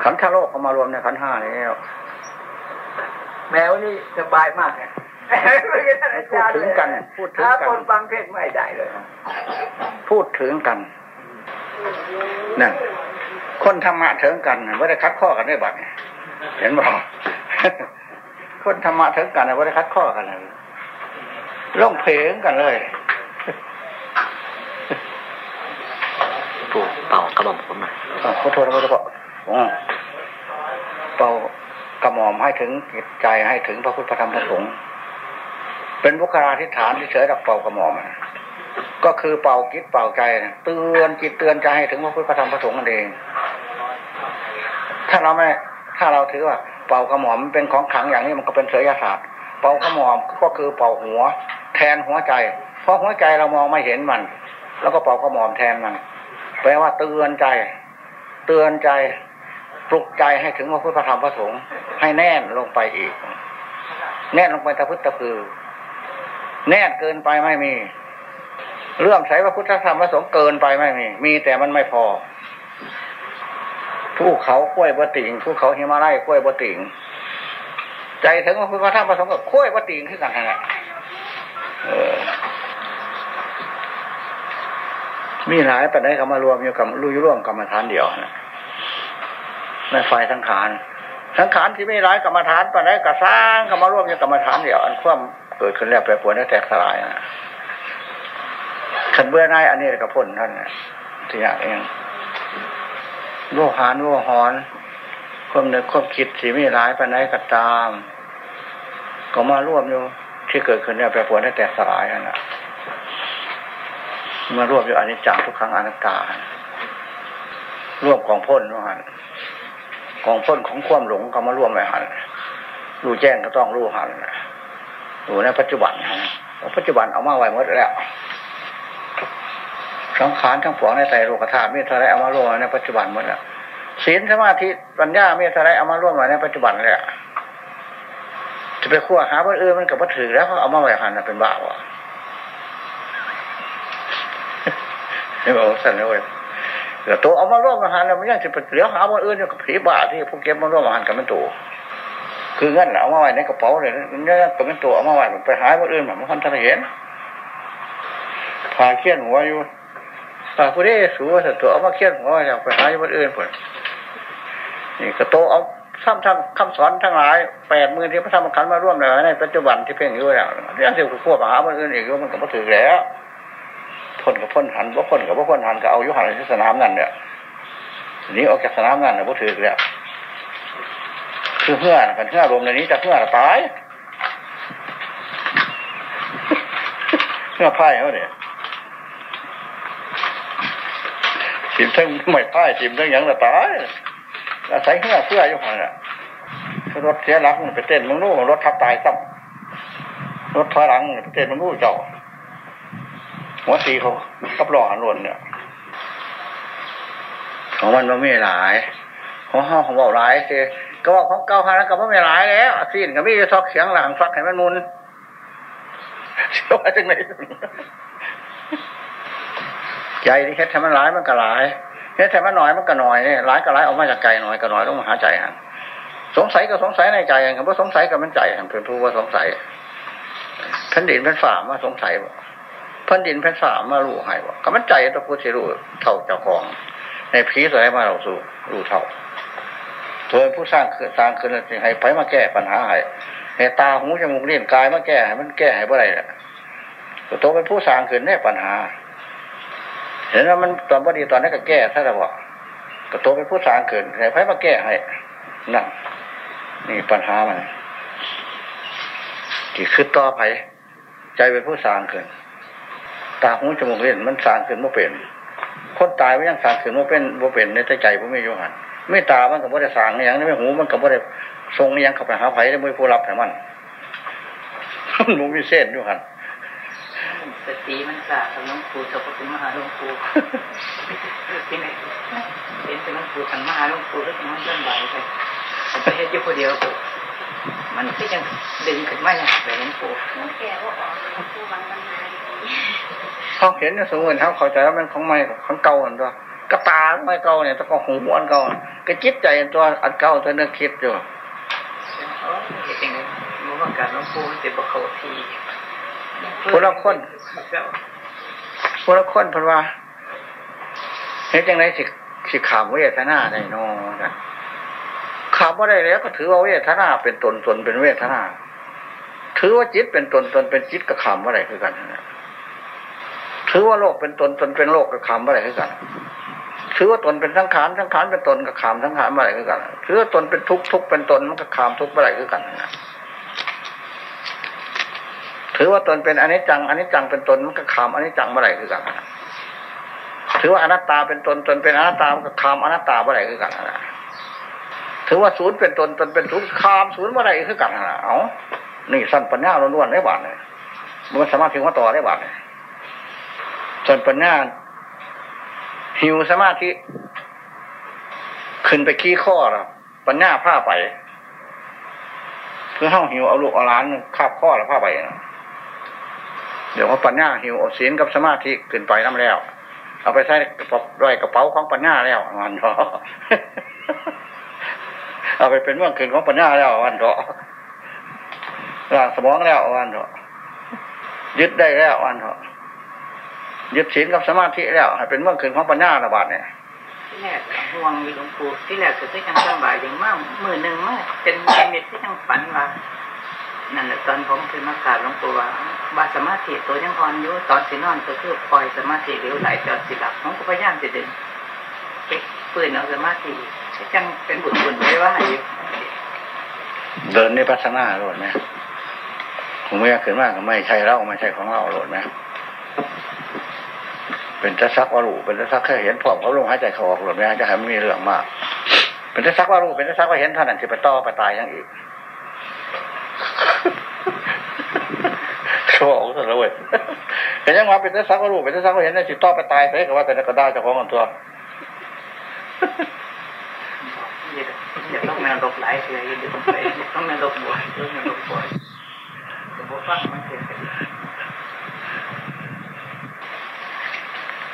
ขันธ์ทโลกเขามารวมในขันธ์ห้าแล้วแมวนี่สบายมากเนี่ยพูดถึงกัน พูดถึงถ้ากัคนนฟังเทศไม่ได้เลย พูดถึงกันนั่นคนธรรมะถึงกันไม่ได้คัดข้อกันได้บัดเนี่ยเห็นบอกคนธรรมะถึงกันไม่ได้คัดข้อกันเลยล่องเพลงกันเลย ปู่เป่า กระบอกผมหน่อยอะขอโทษนะขอโทษอ๋อเป่ากระหม่อมให้ถึงจิตใจให้ถึงพระพุทธธรรมพระสงฆ์เป็นบุคลาธิฐานที่เฉยดับเป่ากระหม่อมก็คือเป่าจิตเป่าใจนะเตือนจิตเตือนใจให้ถึงพระพุทธธรรมพระสงฆ์นั่นเอง ถ้าเราไม่ถ้าเราถือว่าเป่ากระหม่อมเป็นของขังอย่างนี้มันก็เป็นเสยศาสตร์ เป่ากระหม่อมก็คือเป่าหัว แทนหัวใจ เพราะหัวใจเรามองไม่เห็นมัน แล้วก็เป่ากระหม่อมแทนมัน แปลว่าเตือนใจ เตือนใจปลุกใจให้ถึงพระพุทธธรรมพระสงฆ์ให้แน่นลงไปอีก แน่นลงไปตะพึดตะพือ แน่นเกินไปไม่มี เรื่องใช้พระพุทธธรรมพระสงฆ์เกินไปไม่มี มีแต่มันไม่พอผู้เขากล้วยบะติงผู้เขาหิมาลัยกล้วยบะติงใจถึงพระพุทธธรรมพระสงฆ์กับกล้วยบะติงขึ้นกันนั่นแหละเออ มีหลายปัจจัยเขามารวมอยู่กับรู้ร่วมกรรมฐานเดียวนะในไฟสังขารสังขารที่ไม่ร้ายกรรมฐานปัจจัยก็สร้างเขามารวมอยู่กรรมฐานเดียวอันความเกิดขึ้นแล้วแปรปรวนแล้วแตกสลายนะขันเบื่อหน่ายอันนี้กับพ้นท่านนะที่อย่างเองโลหานโลหอนความนึกความคิดที่ไม่ร้ายปัจจัยก็ตาม ก็มาร่วมอยู่ที่เกิดขึ้นแล้วแปรปรวนแล้วแตกสลายนั่นแหะ มารวบอยู่อนิจจังทุกครั้งอนัตตารวบกองพ่นว่าหันกองพ่นของความหลงก็มารวมไว้หันรู้แจ้งก็ต้องรู้หันอยู่ในปัจจุบันปัจจุบันเอามาไว้หมดแล้วสังขารทั้งปวงในใจโลกธาตุมีเท่าไรเอามารวมในปัจจุบันหมดแล้วศีลสมาธิปัญญามีเท่าไรเอามารวมไว้ในปัจจุบันเลยจะไปขั้วหาคนอื่นมันกับวัตถุแล้วเขาเอามาไว้หันเป็นบ้าวะ นี่บอกสั่นเลยเดี๋ยวตัวเอามาร่วมอาหารแล้วมันยังจะไปเหลียหาวันอื่นกับผีบาที่พวกเก็บมาร่วมอาหารกับมันตัวคือเงั้นเอามาไว้ในกระเป๋าเลยเนี่ยกับมันตัวเอามาไว้ไปหาวันอื่นมันคนทันเห็นพาเขี้ยนหัวอยู่ตาผู้ได้สูสัตตัวเอามาเขี้ยนหัวอยากไปหาวันอื่นผลนี่กระโตเอาซ้ำทั้งคำสอนทั้งหลายแปดมือที่พระธรรมขันธ์มาร่วมเลยในปัจจุบันที่เพ่งอยู่แล้วยังจะควบหาวันอื่นอีกมันก็มาถึงแล้ว พ่นกับพ่นหันว่าพ่นกับว่าพ่นหันก็เอายุหันที่สนามนั่นเนี่ยนี้ออกจากสนามนั่นเนี่ยพวกถือแล้วคือเพื่อนกันเพื่อรวมในนี้จะเพื่อนตายเพื่อพ่ายเขาเนี่ยทีมทั้งไม่พ่ายทีมทั้งยังจะตายอาศัยเพื่อเพื่อยุหันเนี่ยรถเสียหลักไปเต้นมึงรู้รถทับตายซ้ำรถถอยหลังไปเต้นมึงรู้เจ้า หัวตีเขากับหล่อหันวนเนี่ย ของมันมันไม่หลายของห้าของเบาหลายคือก็ว่าของเก่าหันแล้วก็ไม่หลายแล้วสิ้นก็ไม่ซอกเสียงหลังฟักให้มันมุนเชื่อว่าจังไหนใจที่เฮ็ดให้มันหลายมันก็หลายเฮ็ดให้มันหน่อยมันก็หน่อยเนี่ยหลายก็หลายออกมาจากใจหน่อยก็หน่อยต้องมาหาใจหันสงสัยก็สงสัยในใจกันว่าสงสัยก็มันใจหันเป็นผู้ว่าสงสัยแผ่นดินเป็นฝ่ามาสงสัยบ่ พันดินแผ่นสามมารู้ให้ว่าก็มันใจตัวผู้ที่รู้เท่าเจ้าของ ในผีสายมาเราสู่รู้เท่าตัวผู้สร้างคือสร้างขึ้นให้ไปมาแก้ปัญหาให้ให้ตาหูจมูกเลี้ยงกายมาแก้ให้มันแก้ให้เมื่อไรล่ะตัวเป็นผู้สร้างขึ้นแน่ปัญหา เห็นว่ามันตอนพอดีตอนนั้นก็แก้ถ้าเราบอกก็ตัวเป็นผู้สร้างขึ้นให้ไปมาแก้ให้นั่นนี่ปัญหามันที่คือต่อไปใจเป็นผู้สร้างขึ้น ตาหูจมูกเล่นมันสร้างขึ้นว่าเป็นคนตายไม่ยังสร้างขึ้นว่าเป็นว่าเป็นในใจผมไม่ยุหันไม่ตามันกับว่าได้สร้างอย่างนี้ไม่หูมันกับว่าได้ทรงยังเข้าไปหาไผ่ได้ไม่ผู้รับแต่มันมันมูมีเส้นอยู่หันสติมันสาดหลวงปู่สัพพุมหาหลวงปู่ที่ไหนเป็นเป็นหลวงปู่สังมหาหลวงปู่แล้วมันเลื่อนไหวไปผมไปเฮ็ดอยู่คนเดียวมันก็ยังดึงขึ้นมาอย่างไรหลวงปู่น้องแก่ว่าออกหลวงปู่วันวันนาดี เขาเห็นสมมติเขาเข้าใจว่ามันของใหม่ของเก่าอันตัวกระตาไม่เก่าเนี่ยตะกองหูอันเก่าก็จิตใจอันตัวอันเก่าตัวนึกคิดอยู่เออเห็นยังไงรู้ว่าการหลวงปู่จะบอกเขาทีคนละคนคนละคนเพราะว่าเห็นจังไรสิสิขามเวทนาได้นอนขามว่าได้แล้วก็ถือว่าเวทนาเป็นตนตนเป็นเวทนา ถือว่าจิตเป็นตนตนเป็นจิตก็ขามว่าได้คือกันนะ ถือว่าโลกเป็นตนตนเป็นโลกก็ขามว่าได้คือกันถือว่าตนเป็นสังขารสังขารเป็นตนก็ขามสังขารว่าได้คือกันถือว่าตนเป็นทุกทุกเป็นตนมันก็ขามทุกข์ว่าได้คือกันถือว่าตนเป็นอนิจจังอนิจจังเป็นตนมันก็ขามอนิจจังเมื่อไหร่คือกันถือว่าอนัตตาเป็นตนตนเป็นอนัตตามันก็ขามอนัตตาเมื่อไหร่คือกันถือว่าศูนย์เป็นตนตนเป็นศูนย์ขามศูนย์เมื่อไหร่คือกันเอานี่สั้นปัญญาล้วนๆได้บาทเลยมันสามารถถึงว่าต่อได้บาทเลย ส่วนปัญญาหิวสมาธิขึ้นไปขี้ข้อแล้วปัญญาผ้าไปเพื่อห้องหิวเอาลูกเอาล้านคาบข้อแล้วผ้าไปนะเดี๋ยวว่าปัญญาหิวเอาศีลกับสมาธิขึ้นไปน้ำแล้ว เอาไปใส่กระเป๋าด้วยกระเป๋าของปัญญาแล้ววันเถอะเอาไปเป็นเมื่องขึ้นของปัญญาแล้ววันเถอะร่างสมองแล้ววันเถอะยึดได้แล้ววันเถอะ ยึดศีลกับสมาธิแล้ว ให้เป็นเมืองขึ้นของปัญญาระบาดเนี่ยที่แรกห่วงมีหลวงปู่ที่แรกคือที่จังสบายอย่างมากมือหนึ่งมากเป็นเม็ดที่จังฝันว่านั่นแหละตอนผมคือมากราบหลวงปู่ว่าบาสมาธิตัวยังอ่อนอยู่ตอนสินอนก็คือปล่อยสมาธิเร็วไหลจนสิหลับผมก็พยายามจะดึงเก็บปืนเอาสมาธิจังเป็นบุญบุญไว้ว่าอยู่เดินในปัสนาโหลดไหมผมไม่อยากขึ้นมากก็ไม่ใช่เราไม่ใช่ของเราโหลดไหม เป็นจะซักว่ารุเป็นจะซักแค่เห็นผอมเขาลงหายใจเขาออกโหลดไหมจะให้มันมีเรื่องมาก เป็นจะซักว่ารุเป็นจะซักว่าเห็นท่านั้นจะไปต่อไปตายยังอีกโชว์สุดเลยเว้ยเห็นยังว่าเป็นจะซักว่ารุเป็นจะซักว่าเห็นนั่นสิต่อไปตายไปก็ว่าแต่ก็ได้เจ้าของกันตัวอย่าต้องแมวลบหลายเลยอย่าต้องไปต้องแมวลบบ่อยต้องแมวลบบ่อยแต่บ่ฟังมันเกิด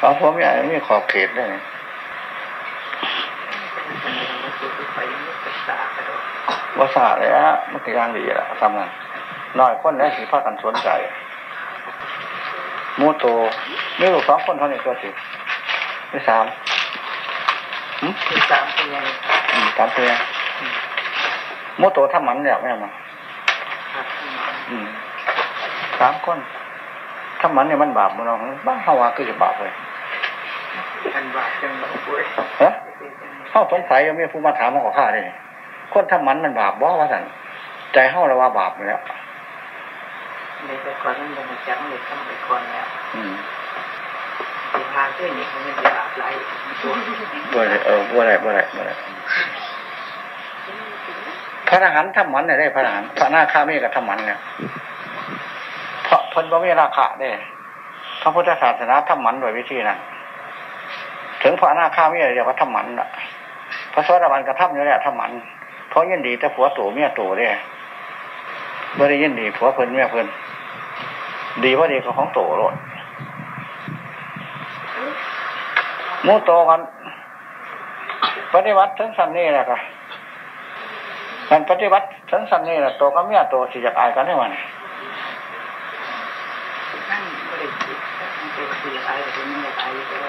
ของผมใหญ่ม่มีขอบเขตด้วยนะไดตาไปโดนภาษาเลยฮะมันก็ย่างดีละทำงานน้อยคนได้สีพากันสนใจมูโตมีลูกสองคนเท่านี้ตัวสิไม่สามหืมคือสามเป็นยังไงครับอืมสามตัวมูโตทำหมันเนี่ยไม่เอามาครับอืมสามคนทำหมันเนี่ยมันบาปมันน้องบ้าเฮาวาคือจะบาปเลย อันบาดจังหวะป่วยฮะเข้าสงสัยยังมีผู้มาถามมาขอข้าเลยคนทำหมันมันบาปบ่ว่าสันใจเฮาเราว่าบาปอยู่แล้วในแต่ก่อนนั้นยังจังเลยทำไปก่อนแล้วอืมที่พาขึ้นนี่มันจะบาปไหลตัวบ่ได้เออบ่ได้บ่ได้บ่ได้พระอรหันต์ทำหมันเนี่ยได้พระอรหันต์พระนาคามีก็ทำหมันเนี่ยเพราะเพิ่นบ่มีราคะเด้พระพุทธศาสนาทำหมันโดยวิธีนั้น ถึงพระอนาคามีเรียกว่าทำหมันนะพระสวัสดิบาลก็ทำอยู่แล้วทำหมัน เพราะยินดีแต่ผัวโตเมียโตเด้บ่ได้ยินดีผัวเพิ่นเมียเพิ่นดีว่าดีก็ของโตโลดมูโตกันปฏิวัติถึงสันนี่แหละค่ะมันปฏิวัติถึงสันนี่แหละโตก็เมียโตสิจะอายกันได้มันนั่นก็เลยคิดมันเป็นคืออะไรแต่มันไม่ตาย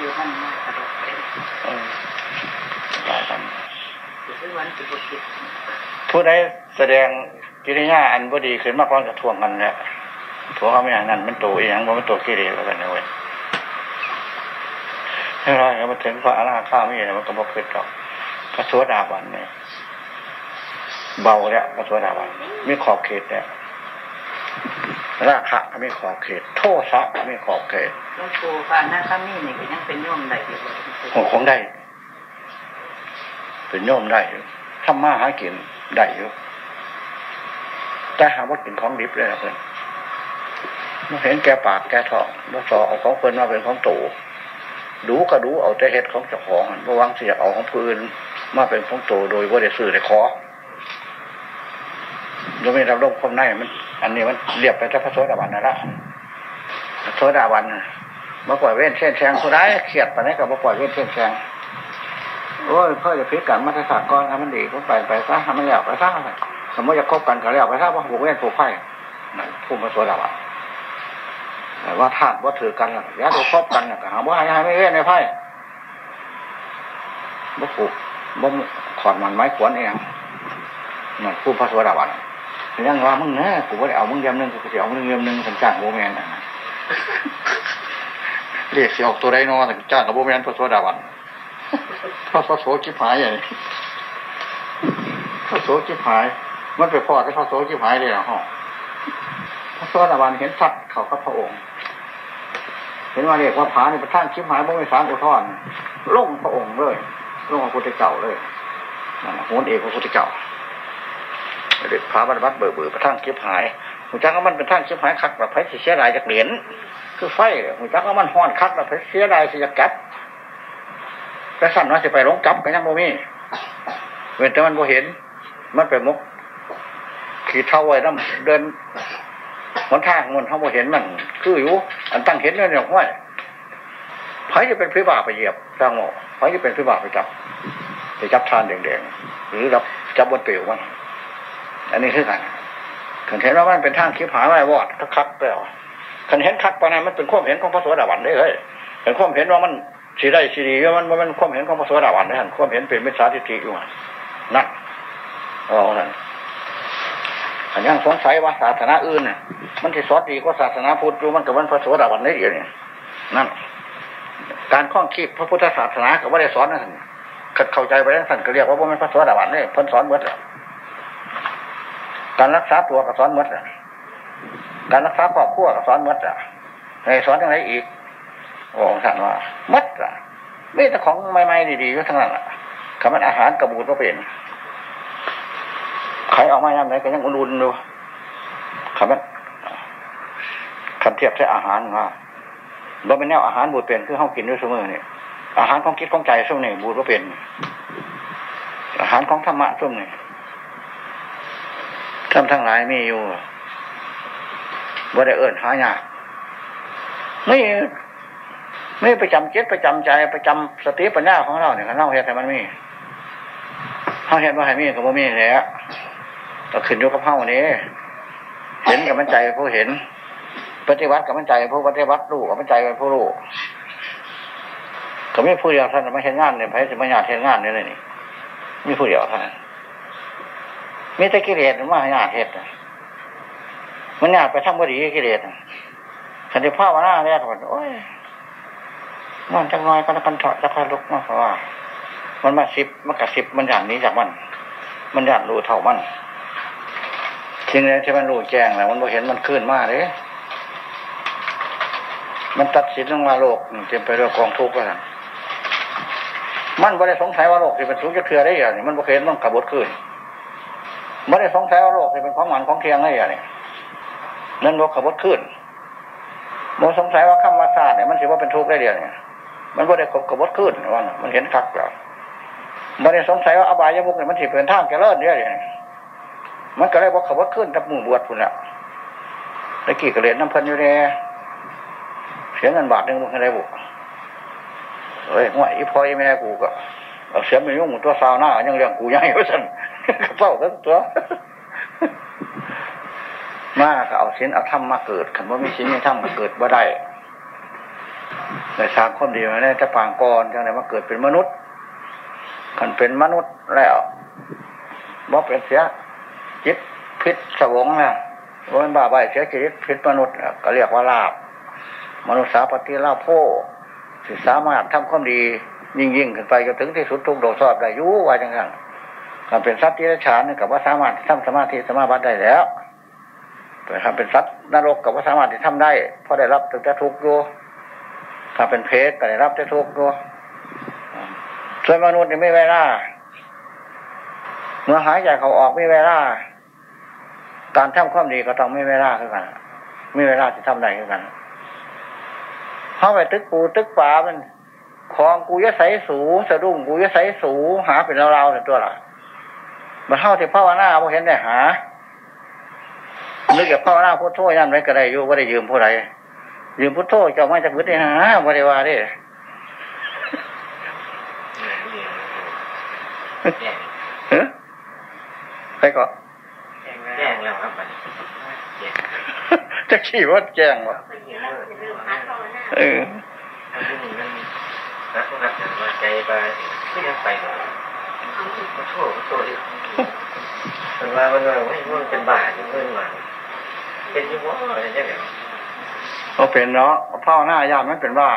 อยู่ตัวนะอยู่ไปอยู่มันมากกระโดเอออายกันคือวันที่บุคิดผู้ใดแสดงกิริยาอันบ่ดีขึ้นมากกว่าจะทวงกันแหละทวงเขาไม่อย่างนั้นมันโตเองมันโตกิเลสแล้วกันนะเว้ยถ้าเรามาถึงพระอรหันาคาไมีเนี่ยมันก็บ่เกิดหรอกพระโสดาบันเนี่ยเบาแล้วพระโสดาบันมีขอบเขตเนี่ย ราคะก็มีขอบเขต โทสะก็มีขอบเขตหลวงปู่พานาคามีนี่ก็ยังเป็นโยมได้อยู่เลยหัวของได้ เป็นโยมได้อยู่ทำมาหากินได้อยู่แต่หาว่ากินของดิบเลยนะเพื่อนมาเห็นแกปากแกท้องมาสอเอาของเพื่อนมาเป็นของโตดูก็ดูเอาแต่เห็ดของเจ้าของเพราะวางเสียเอาของเพื่อนมาเป็นของโตโดยว่าได้ซื้อได้ขอโยมไม่รับรมคมในมัน อันนี้มันเรียบไปแต่พระโสดาบันนั่นละโสดาบันมาปล่อยเว้นเส้นแซงผู้ร้ายเขียดไปไหนกับมาปล่อยเว้นเส้นแซงโอ้ยเพื่อจะพิการมาตรฐานก่อนทำมันดีก็ไปไปซะทำมันแล้วไปซะสมมติจะคบกันก็แล้วไปซะว่าผูกเว้นผูกไข่ผู้พระโสดาบันแต่ว่าธาตุว่าถือกันแล้วอย่าดูคบกันนะหาว่าให้ให้ไม่เว้นในไพ่บ่ผูกบ่ขอนมันไม้ขวนเองนั่นผู้พระโสดาบัน ยังว่ามึงนะกูว่าเอามึงเดียมหนึ่งกูจะเอามึงเดียมหนึ่งสัญจางโบแมนเรียกเสียออกตัวได้นอสัญจางกับโบแมนพระโสดาบันพระโสจิพายอย่างนี้พระโสจิพาย มันไปพอดกับพระโสจิพายเลยเหรอฮะพระโสดาบันเห็นสัตว์เขากับพระองค์ เห็นว่าเรียกว่าผาในประท่านชิมหายบ่ไม่สารอุทธรลงพระองค์เลยลงพระพุทธเจ้าเลยโหนเอกพระพุทธเจ้า พาบัตรบัตเบื่อเบื่อประท่านชิมหายหูจักว่ามันเป็นท่านชิมหายคักแบบไผ่เสียดายจากเหรียญคือไฟหูจักว่ามันห้อนคักแบบไผ่เสียดายเสิจะกัดแต่สั่นว่าจะไปลงจับกันยังโมมี่เว้นแต่มันโมเห็น มันไปมุกขี่เท่าไว้น้ำเดินหนทางมันเขาโมเห็นมันคืออยู่อันตั้งเห็นเลยเนี่ยว่าไผ่จะเป็นพิบาไปเหยียบสร้างหมอไผ่จะเป็นพิบาไปจับไปจับทานแดงๆหรือรับจับบนเปลวมัน อันนี้คือกันขันเห็นว่ามันเป็นทางคิดหาไม่วอดคักแล้วขันเห็นคักปานนั้นมันเป็นความเห็นของพระสวัสดิวันได้เลยเห็นความเห็นว่ามันสีได้สีดีมันมันความเห็นของพระสวัสดิวันได้หันความเห็นเป็นมิจฉาทิฏฐิอยู่นั่นอ๋อนั่นอันยังสงสัยว่าศาสนาอื่นน่ะ มันที่สอนดีกว่าศาสนาพุทธอยู่มันกับมันพระสวัสดิวันได้เดียวนี่นั่นการข้องคิดพระพุทธศาสนากับว่าได้สอนนั่นเข้าใจไปแล้วท่านก็เรียกว่าว่ามันพระสวัสดิวันนี่พ้นสอนเมื่อ การรักษาตัวก็สอนมดอะการรักษาครอบครัวก็สอนมดอะในสอนยังไงอีกโอ้สั่นว่ามดอะไม่แต่ของใหม่ๆดีๆก็ทั้งนั้นอะคำว่าอาหารกระบูดก็เป็นใครออกมาย่ำไหนก็ยังอุ่นๆดูคำว่าคำเทียบใช้อาหารว่าเราเป็นแนวอาหารบูดเป็นคือห้องกินด้วยเสมอเนี่ยอาหารของคิดของใจช่วงนี้บูดก็เป็นอาหารของธรรมะช่วงนี้ ทำทั้งหลายมีอยู่บ่ได้เอิ่นหายากไม่ไม่ประจำจิตประจำใจประจำสติปัญญาของเราเนี่ยเราเห็นแต่มันมีเขาเห็นว่าให้มีกับว่ามีแล้วเราขึ้นอยู่กับเฮานี้เห็นกับมันใจผู้เห็น ปฏิวัติกับมันใจผู้ปฏิวัติรู้กับมันใจเป็นผู้รู้ก็ไม่ผู้เดียวท่านไม่เห็นงานเนี่ยไพ่จะไม่อยากเห็นงานเนี่ยเลยนี่ไม่ผู้เดียวท่าน มีแต่กิเลสมาหยาดเหตุมันหยาดไปทำบดีกิเลสขันติภาพวันหน้าเนี่ยคนโอ้ยนอนจังน้อยก็แล้วกันเถาะจะพาลุกมาเพราะว่า มันมาสิบมันกระสิบมันอย่างนี้จากมัน มันอยากรู้เท่ามันทิ้งแล้วที่มันรู้แจ้งแล้วมันบ่เห็นมันขึ้นมากเลยมันตัดสินลงมาโลกเต็มไปด้วยกองทุกข์ก็มันบ่ได้สงสัยว่าโลกที่เป็นทุกข์จะเคลือได้อย่างนี้มันบ่เห็นมันกระบดขึ้น ไม่ได้สงสัยว่าโลกเป็นของหมันของเทียงอะไรอย่างนี้นั่นโลกขบวขึ้นโมสงสัยว่าข้ามมาศาสตร์เนี่ยมันถือว่าเป็นทุกข์ได้เดียวเนี่ยมันไม่ได้ขบขบวขึ้นว่ามันเห็นคักแล้วไม่ได้สงสัยว่าอบายมุกเนี่ยมันถือเป็นทางแกเลิศเนี่ยมันก็เลยว่าขบวขึ้นกับหมู่บวชคุณละตะกี้กระเรียนน้ำพันอยู่เนี่ยเสียเงินบาทหนึ่งมันอะไรบุกเฮ้ยห่วยอีพอยแม่กูก็เสียไม่ยุ่งตัวสาวหน้ายังเรื่องกูยังอยู่สั่น เฝ้าทั้งตัว มาก็เอาศีลเอาธรรมมาเกิดคำว่ามีศีลมีธรรมมาเกิดว่าได้ในสร้างความดีมาได้จะปางกรจังไหนมาเกิดเป็นมนุษย์ขันเป็นมนุษย์แล้วบ่เป็นเสียจิตพิษสวงนะว่ามันบาใบเสียจิตพิษมนุษย์ก็เรียกว่าลาบ มนุษย์สาปฏิลาโพสิสามารถทำความดียิ่งยิ่งขึ้นไปจนถึงที่สุดทุกโดดสอบได้ยุว่าจังไง การเป็นสัตว์ที่ไรฉานกับว่าสามารถทำสมาธิสมาบัติได้แล้วแต่ถ้าเป็นสัตว์นรกกับว่าสามารถที่ทำได้เพราะได้รับแต่ทุกข์อยู่ถ้าเป็นเพศก็ได้รับแต่ทุกข์อยู่ส่วนมนุษย์นี่ไม่เวลาเมื่อหายใจเขาออกไม่เวลาการทำความดีก็ต้องไม่เวลาคือกันไม่เวลาที่ทำได้คือกันเข้าไปตึกปูตึกป่ามันของกูยะใสสูสะดุ้งกูยะใสสูหาเป็นเราๆแต่ตัวละ มันเท่าที่ภาวนาเราเห็นได้หานึกอยากพ่อหน้าพุทโธย่ำไรก็ได้อยู่ว่าได้ยืมผู้ใดยืมพุทโธเจ้ามาจากพุทธิหาว่าได้ว่าได้เฮ้ยใครก็แย่งแล้วครับมันจะขี่ว่าแจ้งวะลืมหาเข้าหน้าเออทำที่นี่มันนักนักอย่างว่าใจไปก็ยังไปหน่อยก็โทษก็โทษดิ มันว่ามันว่าไม่มันเป็นบาปมันมาเป็นยี่ห้ออะไรเงี้ยเราเป็นเนาะพ่อหน้ายามมันเป็นบ้า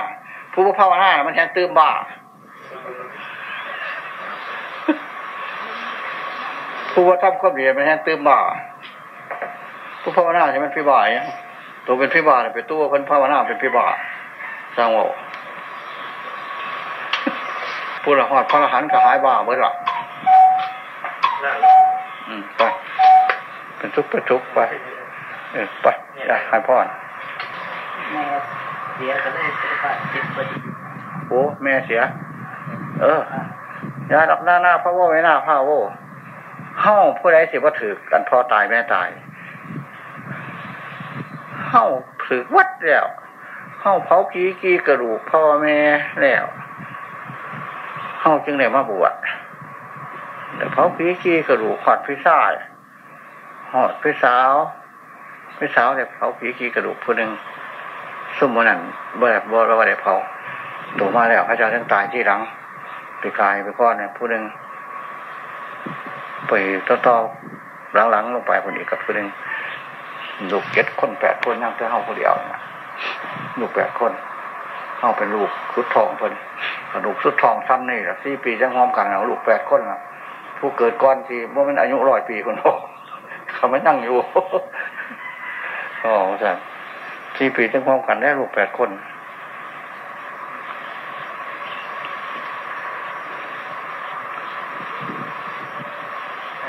ผู้พ่อหน้ามันแทงตื้มบ้าผู้ว่าทำความดียมันแทงตื้มบ้าผู้พ่อหน้าใช่ไหมพี่บ่ายตัวเป็นพี่บ่าเนี่ยเป็นตัวคนพ่อหน้าเป็นพี่บ่าสร้างว่าผู้ละหอดพระรหันต์ก็หายบ้าเมื่อหลับ อืมไปเป็นทุกข์เป็นทุกข์ไปเออไปได้หายพ่อนแม่เสียก็เลยสุขภาพจิตพอดีโอ้แม่เสีย เออยาดอกหน้าหน้าพระว่าไว้หน้าพระว่าเฮ้าผู้ใดสิว่าถือกันพ่อตายแม่ตายเฮ้าถือวัดแล้วเฮ้าเผากีกีกระดูกพ่อแม่แล้วเฮ้าจึงได้มาบวช แต่เผากีกี้กระดูกหอดพิซซ่ายหอดพิสาวพิสาวเนี่ยเผากีกี้กระดูกผู้หนึ่งซุ่มมันนั่นบแบบบ่เราได้เผาตัวมาแล้วพระเจ้าทั้งตายที่หลังไปกายไปก้อนเนี่ยผู้หนึ่งไปต่อต่อหลังๆลงไปคนอีกกับผู้หนึ่งลูกเจ็ดคนแปดคนนั่งแต่เฮาคนเดียวนะลูกแปดคนเฮาเป็นลูกสุดทองเพิ่นลูกสุดทองซ้ำนี่ละสี่ปีจังหอมกันเอาลูกแปดคนละ ผู้เกิดก่อนที่ว่ามันอายุร้อยปีคนบอกเขาไม่นั่งอยู่อ๋อใช่สี่ปีจังหอมกันได้ลูกแปดคน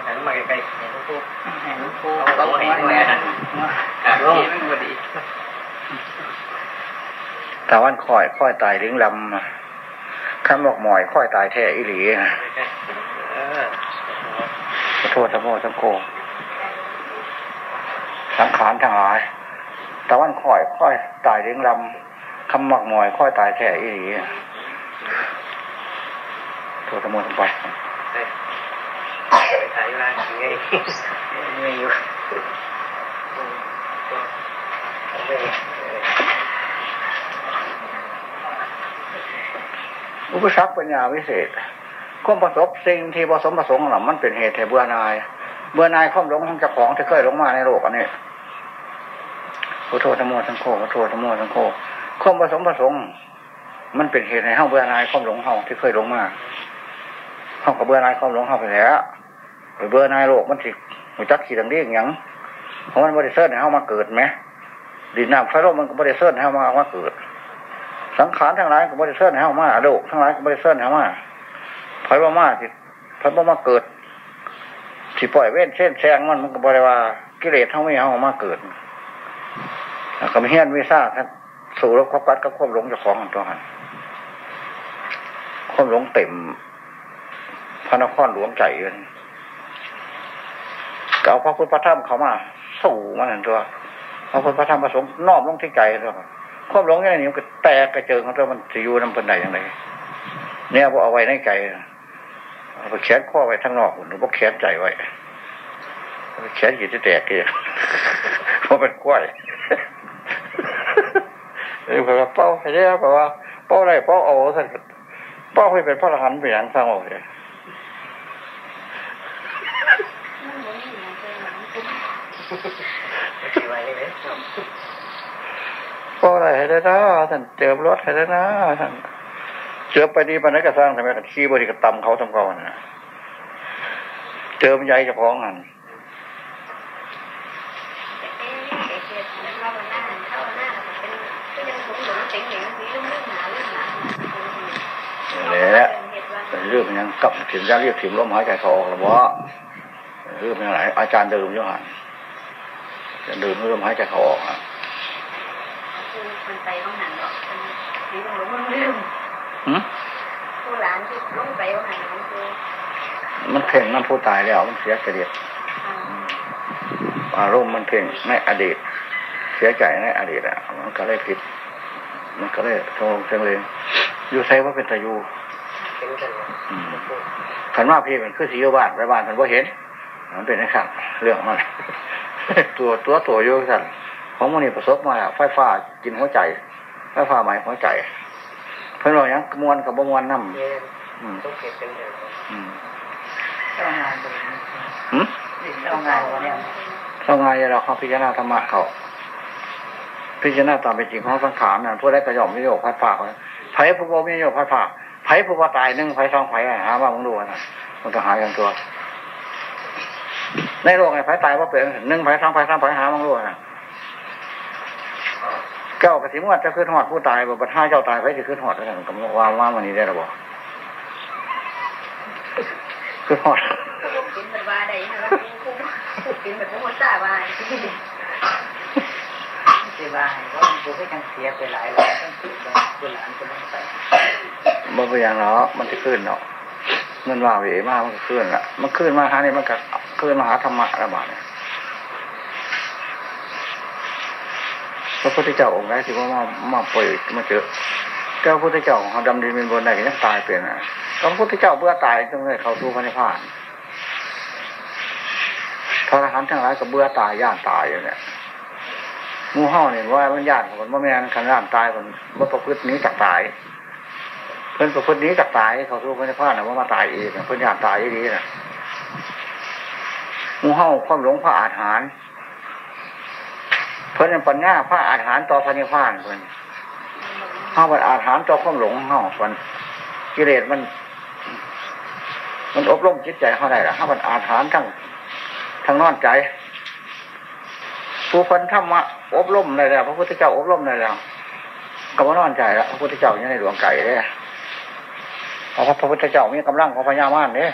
หันมาไกลๆเห็นพวกให้หลวงปู่ต้องให้แม่นั่นครับที่มันพอดีตะวันค่อยค่อยตายลิงลำคำบอกหมอยค่อยตายแท้อิหลีนะ เออขอโทษทั้งโมทั้งโกสังขารทั้งหลายตะวันค่อยค่อยตายลิงลำคำบอกหมอยค่อยตายแท้อิหลีโทษทั้งโมทั้งไปไปถ่ายร้านยังไงไม่อยู่อุปสรรคปัญญาวิเศษ ความประสบสิ่งที่ผสมประสงค์หล่ะมันเป็นเหตุให้เบื่อนาย เบื่อนายความหลงของเจ้าของที่เคยหลงมาในโลกอันนี้ขอโทษทั้งโมทั้งโคขอโทษทั้งโมทั้งโคความผสมประสงค์มันเป็นเหตุให้เฮาเบื่อนายความหลงเฮาที่เคยหลงมาเฮากับเบื่อนายความหลงเฮาไปแล้วไปเบื่อนายโลกมันสิหัวจักขี่ดังเรียกหยังเพราะมันบริเซิร์ให้เฮามาเกิดไหมดินน้ำไฟลมมันก็บริเซิร์ให้เฮามามาเกิด สังขารทั้งหลายก็บริเซิร์ให้เฮามาโลกทั้งหลายก็บริเซิร์ให้เฮามา ไฟว่ามาสิไฟว่มาเกิด สิปล่อยเว้นเส้นแซงมันมันก็บริว่ากิเลสเฮาไม่เฮามาเกิดแล้วก็มีเฮียนวิซ่าท่านสู่รบควบกัดกับควบหลงเจ้าของตัวหันควบหลงเต็มพระนครหลวงใจเลยก็เอาพระพุทธพระธรรมเขามาสู่มันนั่นตัวพระพุทธพระธรรมพระสงฆ์นอบลงที่ใจตัวความหลงอย่างนี้มันก็แตกกระเจิงของตัวมันจะอยู่น้ำพันใดอย่างไรเนี่ยพอเอาไว้ในใจ เอาไปแขนข้อไว้ทั้งนอกหรือว่าแขนใจไว้เอาไปแขนกี่ที่แตกเองเพราะเป็นกล้วยเออเพราะว่า เป้าไปแล้วเพราะว่าเป้าอะไรเป้าเอาสั่นเป้าให้เป็นพระอรหันต์ไปอย่างสร้างออกเลยเหมือนอยู่ในใจมันเป็นไม่ใช่ไว้เลยก็อะไรให้ได้นะท่านเจิมรถให้ได้นะท่าน เจิมไปดีมันนั้นก็สร้างทำไมกันขี้บริกรตำเขาทำก่อนนะเจิมใหญ่เจะพ้าของกันเอ๊ะเด็กเด็กเข้าหน้าเข้าหน้าเป็นก็ยังหลงหลงเจ๋งเจ๋งสีลุ่มลุ่มหนาลุ่มหนานี่แหละเรื่องมันยังกลับถึงจะเรียกถึงลมหายใจเขาออกหรือว่าเรื่องเป็นอะไรอาจารย์เดิมอยังหันจะเดิมลมหายใจเขาออกอะคือมันไปห้องหันหรอกมันสีหลงหลงลืมหืม ผู้หลานที่ลงไปห้องหันมันคือมันเพ่งมันผู้ตายแล้ว มันเสียเสด็จอ่าอารมณ์มันเพ่งในอดีต เสียใจในอดีตอะ มันก็เลยผิด มันก็เลยโทงเชิงเลยอยู่ใช้ว่าเป็นตะยูขันว่าพี่มันคือสีบ้านไปบ้านมันว่าเห็น มันเป็นไอ้สั่งเรื่องมันตัวตัวตัวโยสั่นของมันนี่ประสบมาไฟฟ้ากินหัวใจไฟฟ้าไหมหัวใจ เพื่อนเรายังมวนกับบมวนน้ำอืมต้องเก็บเป็นเดือนอืมเจ้างานบริหืมเจ้างานวันนี้ทำไงเราเขาพิจารณาธรรมะเขาพิจารณาตามเป็นจริงของสังขารนั่นผู้ได้กระยอมมิโยกพัดฝากไผ่ผู้บ่มิโยกพัดฝากไผ่ผู้บ่ตายหนึ่งไผ่สองไผ่หาว่ามึงดูนะมันก็หาอย่างตัว ในโลกไอ้ไผ่ตายว่าเป็นหนึ่งไผ่สองไผ่สามไผ่หามึงดูนะ เจ้ากระถิ่นว่าจะขึ้นหอดผู้ตายบ่บัดห้าเจ้าตายไผ่จะขึ้นหอดแล้วก็ว่าว่ามันนี้ได้หรือบ่ขึ้นหอดกินมันว่าได้นะกินแบบพวกซาว่าสิว่าให้ว่ามันกูให้กันเสียไปหลายแล้วต้องคิดว่ากูหลานกูต้องไปบ่เป็นอย่างเนาะมันจะขึ้นเนาะมันว่าเหวมากมันก็ขึ้นละมันขึ้นมาหาเนี่ยมันก็ขึ้นมาหาธรรมะระบาดเนี่ย พระพุทธเจ้าองค์ไหนที่ว่ามามาปล่อยมาเจอเจ้าพุทธเจ้าของดำดินเป็นบนไหนยังตายเป็นอะพระพุทธเจ้าเบื่อตายต้องเลยเขาสู้พระนิพพานพระอรหันต์ทั้งหลายก็เบื่อตายย่านตายอยู่เนี่ยมูเห่าเนี่ยว่ามันญาติคนว่าแม่นขันร่านตายคนว่าประพฤตินี้จากตาย เพิ่นประพฤตินี้จากตายเขาสู้พระนิพพานนะว่ามาตายเองเพิ่อนญาติตายอย่างนี้นะมูเห่าความหลงพระอาหาร เพิ่นเป็นปัญญาพระอาหารต่อพระนิพพานเพิ่นเฮาเป็นอาหารต่อความหลงเฮาเพิ่นกิเลสมัน มันอบรมจิตใจเฮาได้ละเฮาเป็นอาหารทั้งทั้งนอนใจผู้คนธรรมะอบรมได้แล้ว พระพุทธเจ้าอบรมได้แล้วก็ว่านอนใจแล้วพระพุทธเจ้าอยังในหลวงไก่เด้เพราะพระพุทธเจ้ามีกำลังของพญามารเนี่ย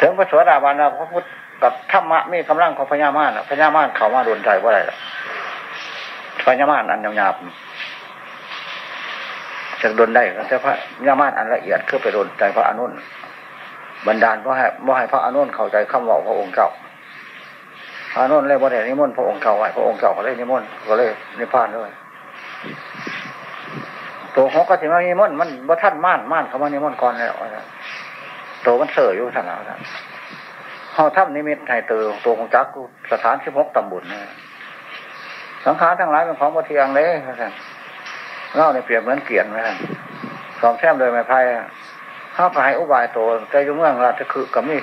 ถึงพระสวสดาบาลพระพุทธ กับธรรมะมีกำลังของพญามารพญามารเขามาโดนใจว่าอะไรล่ะพญามารอันหยาวๆจะโดนได้แต่พระญามารอันละเอียดคือไปโดนใจพระอนุนบันดาลก็ให้บ่ให้พระอนุนเข้าใจคำว่าพระองค์เจ้าพระอนุนเลยบ่ได้นิมนต์พระองค์เก่าไว้พระองค์เก่าก็เลยนิมนต์ก็เลยนิพพานด้วยตัวของก็ถึงว่านิมนต์มันบ่าท่านม่านม่านเขามานิมนต์ก่อนแล้วตัวมันเสืออยู่ท่านแล้ว เขาทำนิมิตให้ตัวตัวของจักสถานที่พกตำบุญนะสังขารทั้งหลายเป็นของบ่เทียงเลยท่านเล่าในเปรียบเหมือนเกียนไหมสองแท่มเลยไม่ไพ่ข้าไปอุบายตัวใจยุ่งเมืองราชคือกับมี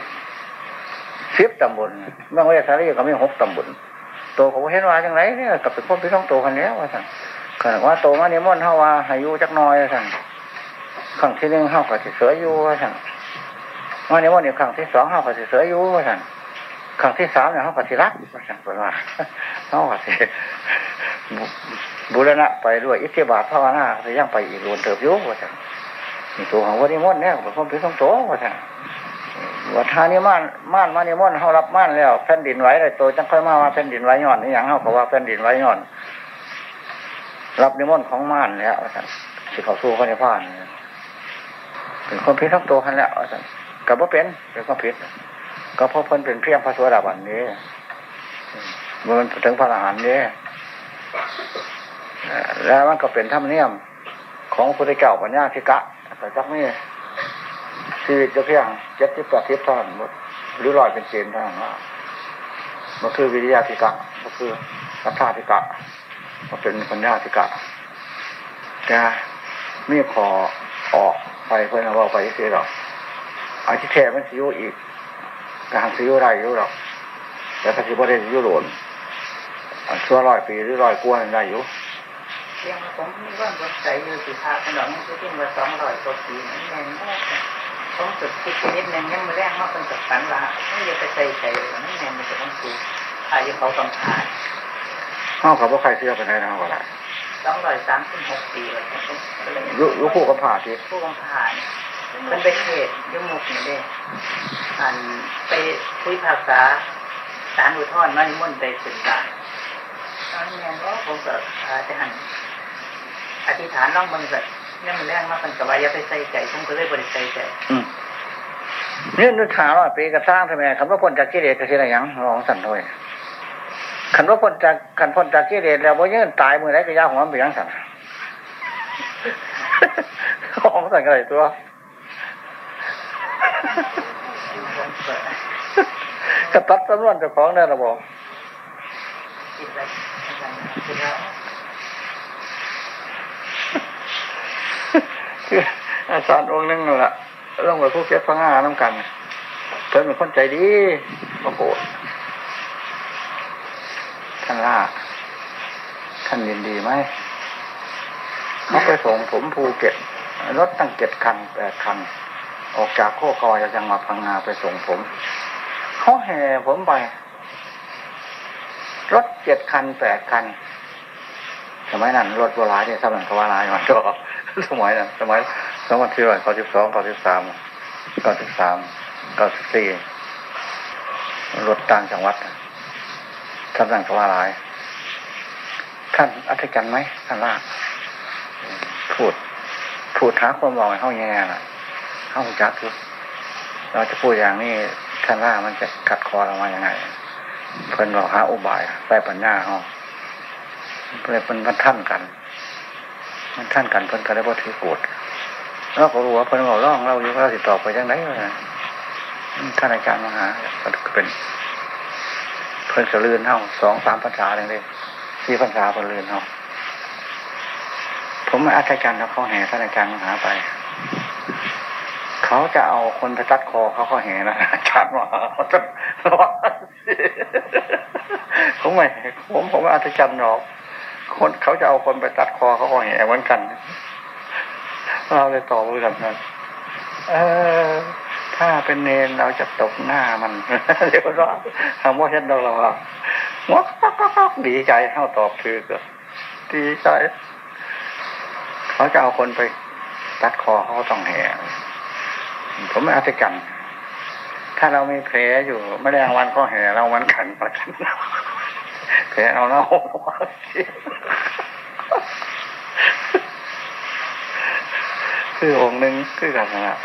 สิบตำบลเมืองเวสาลีก็มีหกตำบลตัวเขาเห็นว่าจังไรเนี่ยกับเป็นคนที่ต้องโตกันแล้วว่าสั่งขณะว่าโตมาเนี่ยม่อนเท่าว่าอายุจักน้อยสั่งครั้งที่หนึ่งเท่ากับเสืออยู่ว่าสั่ง มาเนี่ยม่นเนี่ยครั้งที่สองเท่ากับสิเสืออยู่ว่าสั่งครั้งที่สามเนี่ยเท่ากับสิรักว่าสั่งเป็นว่าเท่ากับสิบุรณะไปด้วยอิทธิบาทภาวนาจะยังไปอีกรวนเติบยุ่ว่าสั่งนี่ตัวของวันนี้ม่นเนี่ยเป็นคนที่ต้องโตว่าสั่งว่าทานี่ม่านม่านมานี่ม่อนเขารับม่านแล้วแผ่นดินไหวเลยตัวจังค่อยมาว่าแผ่นดินไหวย่อนนี่อย่างเขาก็ว่าแผ่นดินไหวย่อน รับนิมนต์ของม่านแล้วท่านสิเขาสู้เขาในผ่านเป็นคนพิทักษ์ตัวกันแล้วท่าน กับว่าเป็นเป็นคนพิษก็เพราะเพิ่นเป็นเพียงพระสวสดาบันนี้มันถึงพระอรหันต์นี้แล้วมันก็เป็นธรรมเนียมของพุทธเจ้าปัญญาธิกะแต่จักนี่ชีวิตจะเพียงเจ็ดที่แปดทิศเท่านั้นหมดหรือลอยเป็นเจนเท่านั้นว่ามันคือวิริยะธิกะมันคือรัฐาธิกะมันเป็นปัญญาธิกะแต่มีขอออกไปเพื่อนว่าไปเสียหรอก อาทิเทมันสิยุอีกการสิยุไรยุหรอกแต่ถ้าสิบ่ได้สิยุหลนชั่วร้อยปีหรือร้อยกว่าได้อยู่เพียงผมมีว่าบทใจอยู่สิพาขนมนี่คือที่ว่าสองร้อยกว่าปีนั่นแม่นมากผมสุดคิดนิดนึงยังมาแรกมากเป็นกับฝันว่าไม่อยากไปใส่ใจนั่นแม่มันจะต้องถูกอายุเขากำพาห้ากับว่าใครเชื่อไปไหนนะว่าไรสองร้อยสามสิบหกปีแล้วยุยุคู่กับผ่าทีผู้กำพา มันไปเทศยุมุกนี่เด้อันไปคุยภาษาสารอุทธรณ์มานิมนต์ไปศึกษาตอนนี้ว่าผมก็อาจจะหันอธิษฐานล่องมึงแบบนี่มันแรงมากเป็นกวายาไปใส่ใจผมก็เลยบริใส่ใจเนี่ยนึกถามว่าปีกระสร้างทำไมคำว่าพ้นจากกิเลสก็คืออะไรยังลองสั่นด้วยขันว่าพ้นจากขันพ้นจากกิเลสแล้วว่ายื่นตายมือไหนก็ยาหัวมันเป็นยังสั่นของสั่นอะไรตัว กระตัดตำรวจเจ้าของเนี่ยระบอกคืออาจารย์องค์นึงนั่นแหละต้องไปผู้เก็บฟังงานน้ำกันเพิ่นเป็นคนใจดีโอ้โหท่านล่าท่านยินดีไหมเขาไปส่งผมภูเก็ตรถตั้งเจ็ดคันแปดคัน ออกจากโคกอยจะจังหวัดพังงาไปส่งผม เขาแห่ผมไป รถเจ็ดคันแปดคันสมัยนั้นรถโบราณเนี่ยสมัยกวาลายมันก็สมัยนั้นสมัยสองพันสี่ร้อยเก้าสิบสองเก้าสิบสามเก้าสิบสามเก้าสิบสี่รถต่างจังหวัดสำนักกวาลาย ท่านอัธจันไหมท่านลากพูดพูดท้าความบอกให้เข้าแย่น่ะเข้าจักคือเราจะพูดอย่างนี้ ท่านล่ามันจะกัดคอเรามาอย่างไงเพิ่นบอกหาอุบายไปปัญญาเขาเลยเป็นมันท่านกัน มันท่านกันเพิ่นก็ได้บ่ถือโกรธเราก็รู้ว่าเพิ่นบอกร้องเราอยู่เราติดต่อไปยังไงท่านอาจารย์มหาก็เป็น เพิ่นสลืนเท่าสองสามภาษาเลยเลยสี่ภาษาเพิ่นลืนเท่าผมมาอาจารย์แล้วเขาแห่ท่านอาจารย์มหาไป เขาจะเอาคนไปตัดคอเขาก็แห่นะอาจารย์มาเขาจะผมไม่ผมผมอาจารย์หรอกคนเขาจะเอาคนไปตัดคอเขาก็แห่เหมือนกันเราเลยตอบแบบนั้นเออถ้าเป็นเนนเราจะตบหน้ามันเดี๋ยวเราทำว่าเห็นเราเรางอกก็ดีใจเข้าตอบถือก็ดีใจเขาจะเอาคนไปตัดคอเขาต้องแห่ ผมไม่อาจกันถ้าเรามีแผลอยู่ไม่ได้รางวัลก็แห่เราวันขันประกันแผลเอาเน่าคือองค์หนึ่งคือกันนะ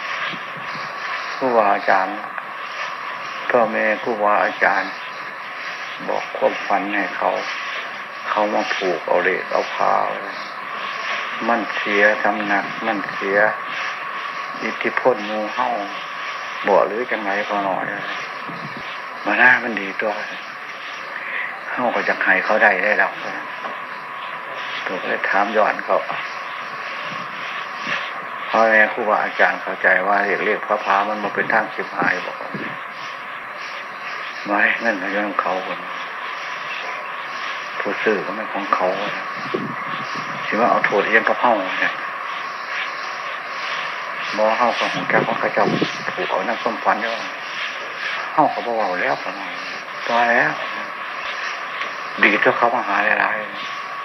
ครูบาอาจารย์พ่อแม่ครูบาอาจารย์ บอกความฝันให้เขา เขามาผูกเอาเล็เอาพาวมันเสียทำหนักมันเสีย อิทธิพลงูเห่าบ่หรือจังไรพอหน่อยมาหน้ามันดีตัวเห่าก็จะให้เขาได้ได้แล้วตัวเลยถามย้อนเขาพ่อแม่ครูบาอาจารย์เข้าใจว่าเรียกเรียกพระพามันมาเป็นทางสิบหายบอกไม่นั่นเรื่องเขาคนผู้ซื้อก็ไม่ของเขาสิว่าเอาโทษเยังกระเพราเนี่ย บอเข้ากับของแก้วของกระจกผูกเอาน้ำส้มฟันเยอะเข้ากับเบาแล้วพอหน่อยตัวแล้ว ดีถ้าเขามาหาหลาย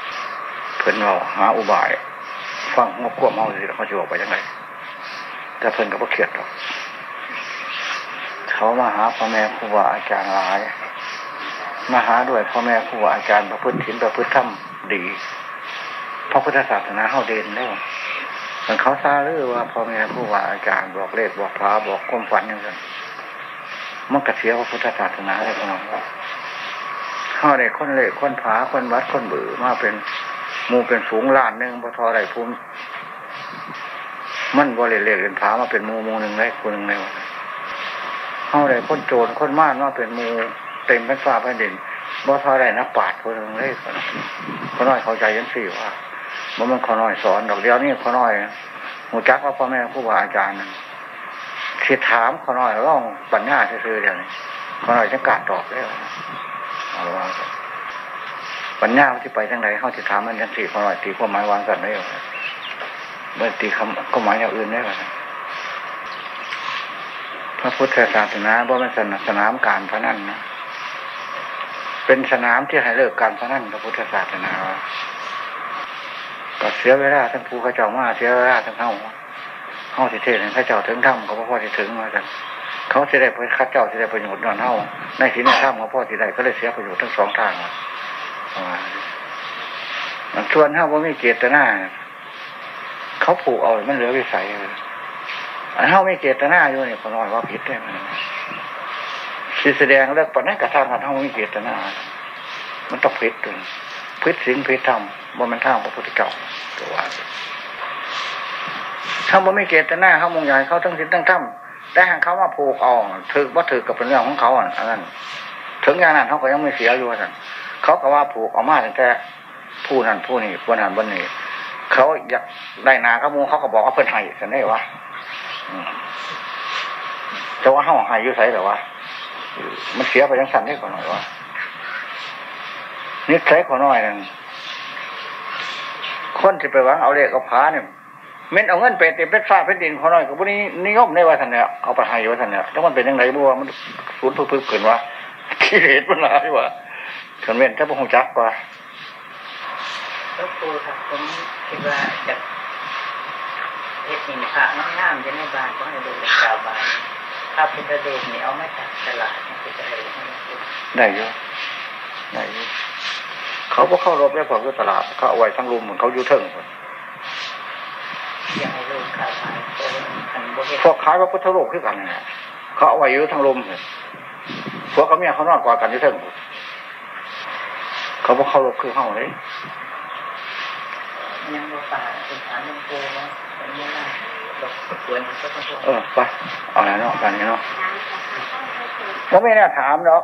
ๆเพิ่นเราหาอุบาย ฟังงบกวเมาสิเขาจะบอกไปยังไงแต่เพิ่นก็บ่เขียดหรอกเขามาหาพ่อแม่ครูบาอาจารย์หลายมาหาด้วยพ่อแม่ครูบาอาจารย์ประพฤติถิ่นประพฤติธรรมดีพระพุทธศาสนาเขาเด่นแล้ว มันเขาซาหรือว่าพ่อแม่ผู้ว่าอาจารย์บอกเลขบอกพระบอกความฝันอย่างนั้นมันกระเสียพระพุทธศาสนาเลยพน้องข้าได้คนเลขคนผาคนวัดคนบือมาเป็นมูเป็นสูงล้านหนึ่งพอทอไรภูมิมันบริเลขเป็นผามาเป็นมูมูหนึ่งเลยคนหนึ่งเลยวะเข้าได้คนโจรคนม่านมาเป็นมูเต็มเป็นฟ้าเป็นดินบ่ทอไรนักปาดคนหนึ่งเลยคนน้อยเข้าใจยังสี่ว่า มันมันขอน้อยสอนดอกเดียวนี่ขอน้อยหูจักว่าพ่อแม่ผู้บาอาจารย์คิดถามขอน้อยร่องปัญญาซื่อๆเดียวนี้ขอน้อยจะกาดตอบได้เอาว่าปัญญาที่ไปทางไหนเขาจะถามมันยังสี่ขอน้อยตีความหมายวางกันได้หรอเมื่อตีคำก็หมายอย่างอื่นได้หรอพระพุทธศาสนาบ่เป็นสนามการพนันนะเป็นสนามที่ให้เลิกการพนันพระพุทธศาสนา ก็เสียเวลาทั้งภูเขาเจ้ามาเสียเวลาทั้งเฮาเฮาสิเทศน์เขาเจ้าถึงถ้ำเขาพ่อที่ถึงมากันเขาจะได้ไปคัดเจ้าจะได้ประโยชน์นอนเฮาในที่นี้ถ้ำเขาพ่อที่ได้ก็เลยเสียประโยชน์ทั้งสองทางมันชวนเฮาว่าไม่เกตนาเขาผูกเอามันเหลือวิสัยอันเฮาไม่เกตนาอยู่เนี่ยคนน้อยว่าผิดได้มันสีแสดงเลิกปนนั้นกระทั่งกันเฮาไม่เกตนา มันต้องพิษถึง พิษสิ่งพิษธรรมบนมันทางพระพุทธเจ้าตัวว่าถ้าบ่ไม่เกตหน้าเขามงใหญ่เขาทั้งสิ้นทั้งถ้ำแต่หากเขามาผูกเอาถือว่าถือกับเป็นเรื่องของเขาอันนั้นถึงอย่างนั้นเขาก็ยังไม่เสียอยู่สั่นเขาก็ว่าผูกเอามาตั้งแต่ผู้นั้นผู้นี้ผู้นั้นผู้นี้เขาอยากได้นาเขามูเขาก็บอกว่าเพิ่นให้สันได้ว่าจะว่าเฮาให้อยู่ไสแต่ว่ามันเสียไปยังสั่นได้ก่อนหน่อยว่า นิสัยขอน้อยนั่นคนที่ไปหวังเอาเลขเอาผาเนี่ยเม้นเอาเงินไปเต็มเป็นฟ้าเป็นดินขอน้อยกับพวกนี้นิยมในว่าท่านเนี่ยเอาไปให้ว่าท่านเนี่ยแล้วมันเป็นยังไงบ้างมันสูญพึ่งเกินว่าขี้เหตุมันหลายว่าขันเว้นถ้าพวกหงจักกว่าหลวงปู่ครับผมคิดว่าจะเฮ็ดหินพระงามๆจะในบ้านก็ให้ดูเป็นชาวบ้านพระพุทธรูปนี่เอามาจากตลาดนี่คือจะเลยให้หลวงปู่ได้เยอะได้เยอะ เขาก็เข้ารบได้พออยู่ตลาดเขาเอาไว้ทั้งรุมเหมือนเขาอยู่เทิงหมดอยากให้ลูกขาดหายตัวคันบ่เฮ็ดพวกขายพระพุทธรูปคือกันเนี่ยเขาเอาไว้อยู่ทั้งรุมเลยพวกเขาเมียเขานอนกอดกันอยู่เทิงหมดเขาบอกเข้ารบคือเข้าเลยยังบ่ป่าเป็นฐานหลวงปู่เนาะเป็นยังไงดอกควรก็ต้องเออไปเอาไหนเนาะกันนี้เนาะแล้วไม่แน่ถามเนาะ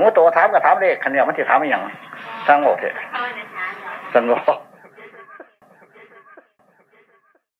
หมูโตถามก็ถามเลขคันเดียวมันจะถามอีกอย่างสร้างโง่เถอะเอาในช้างสันบอก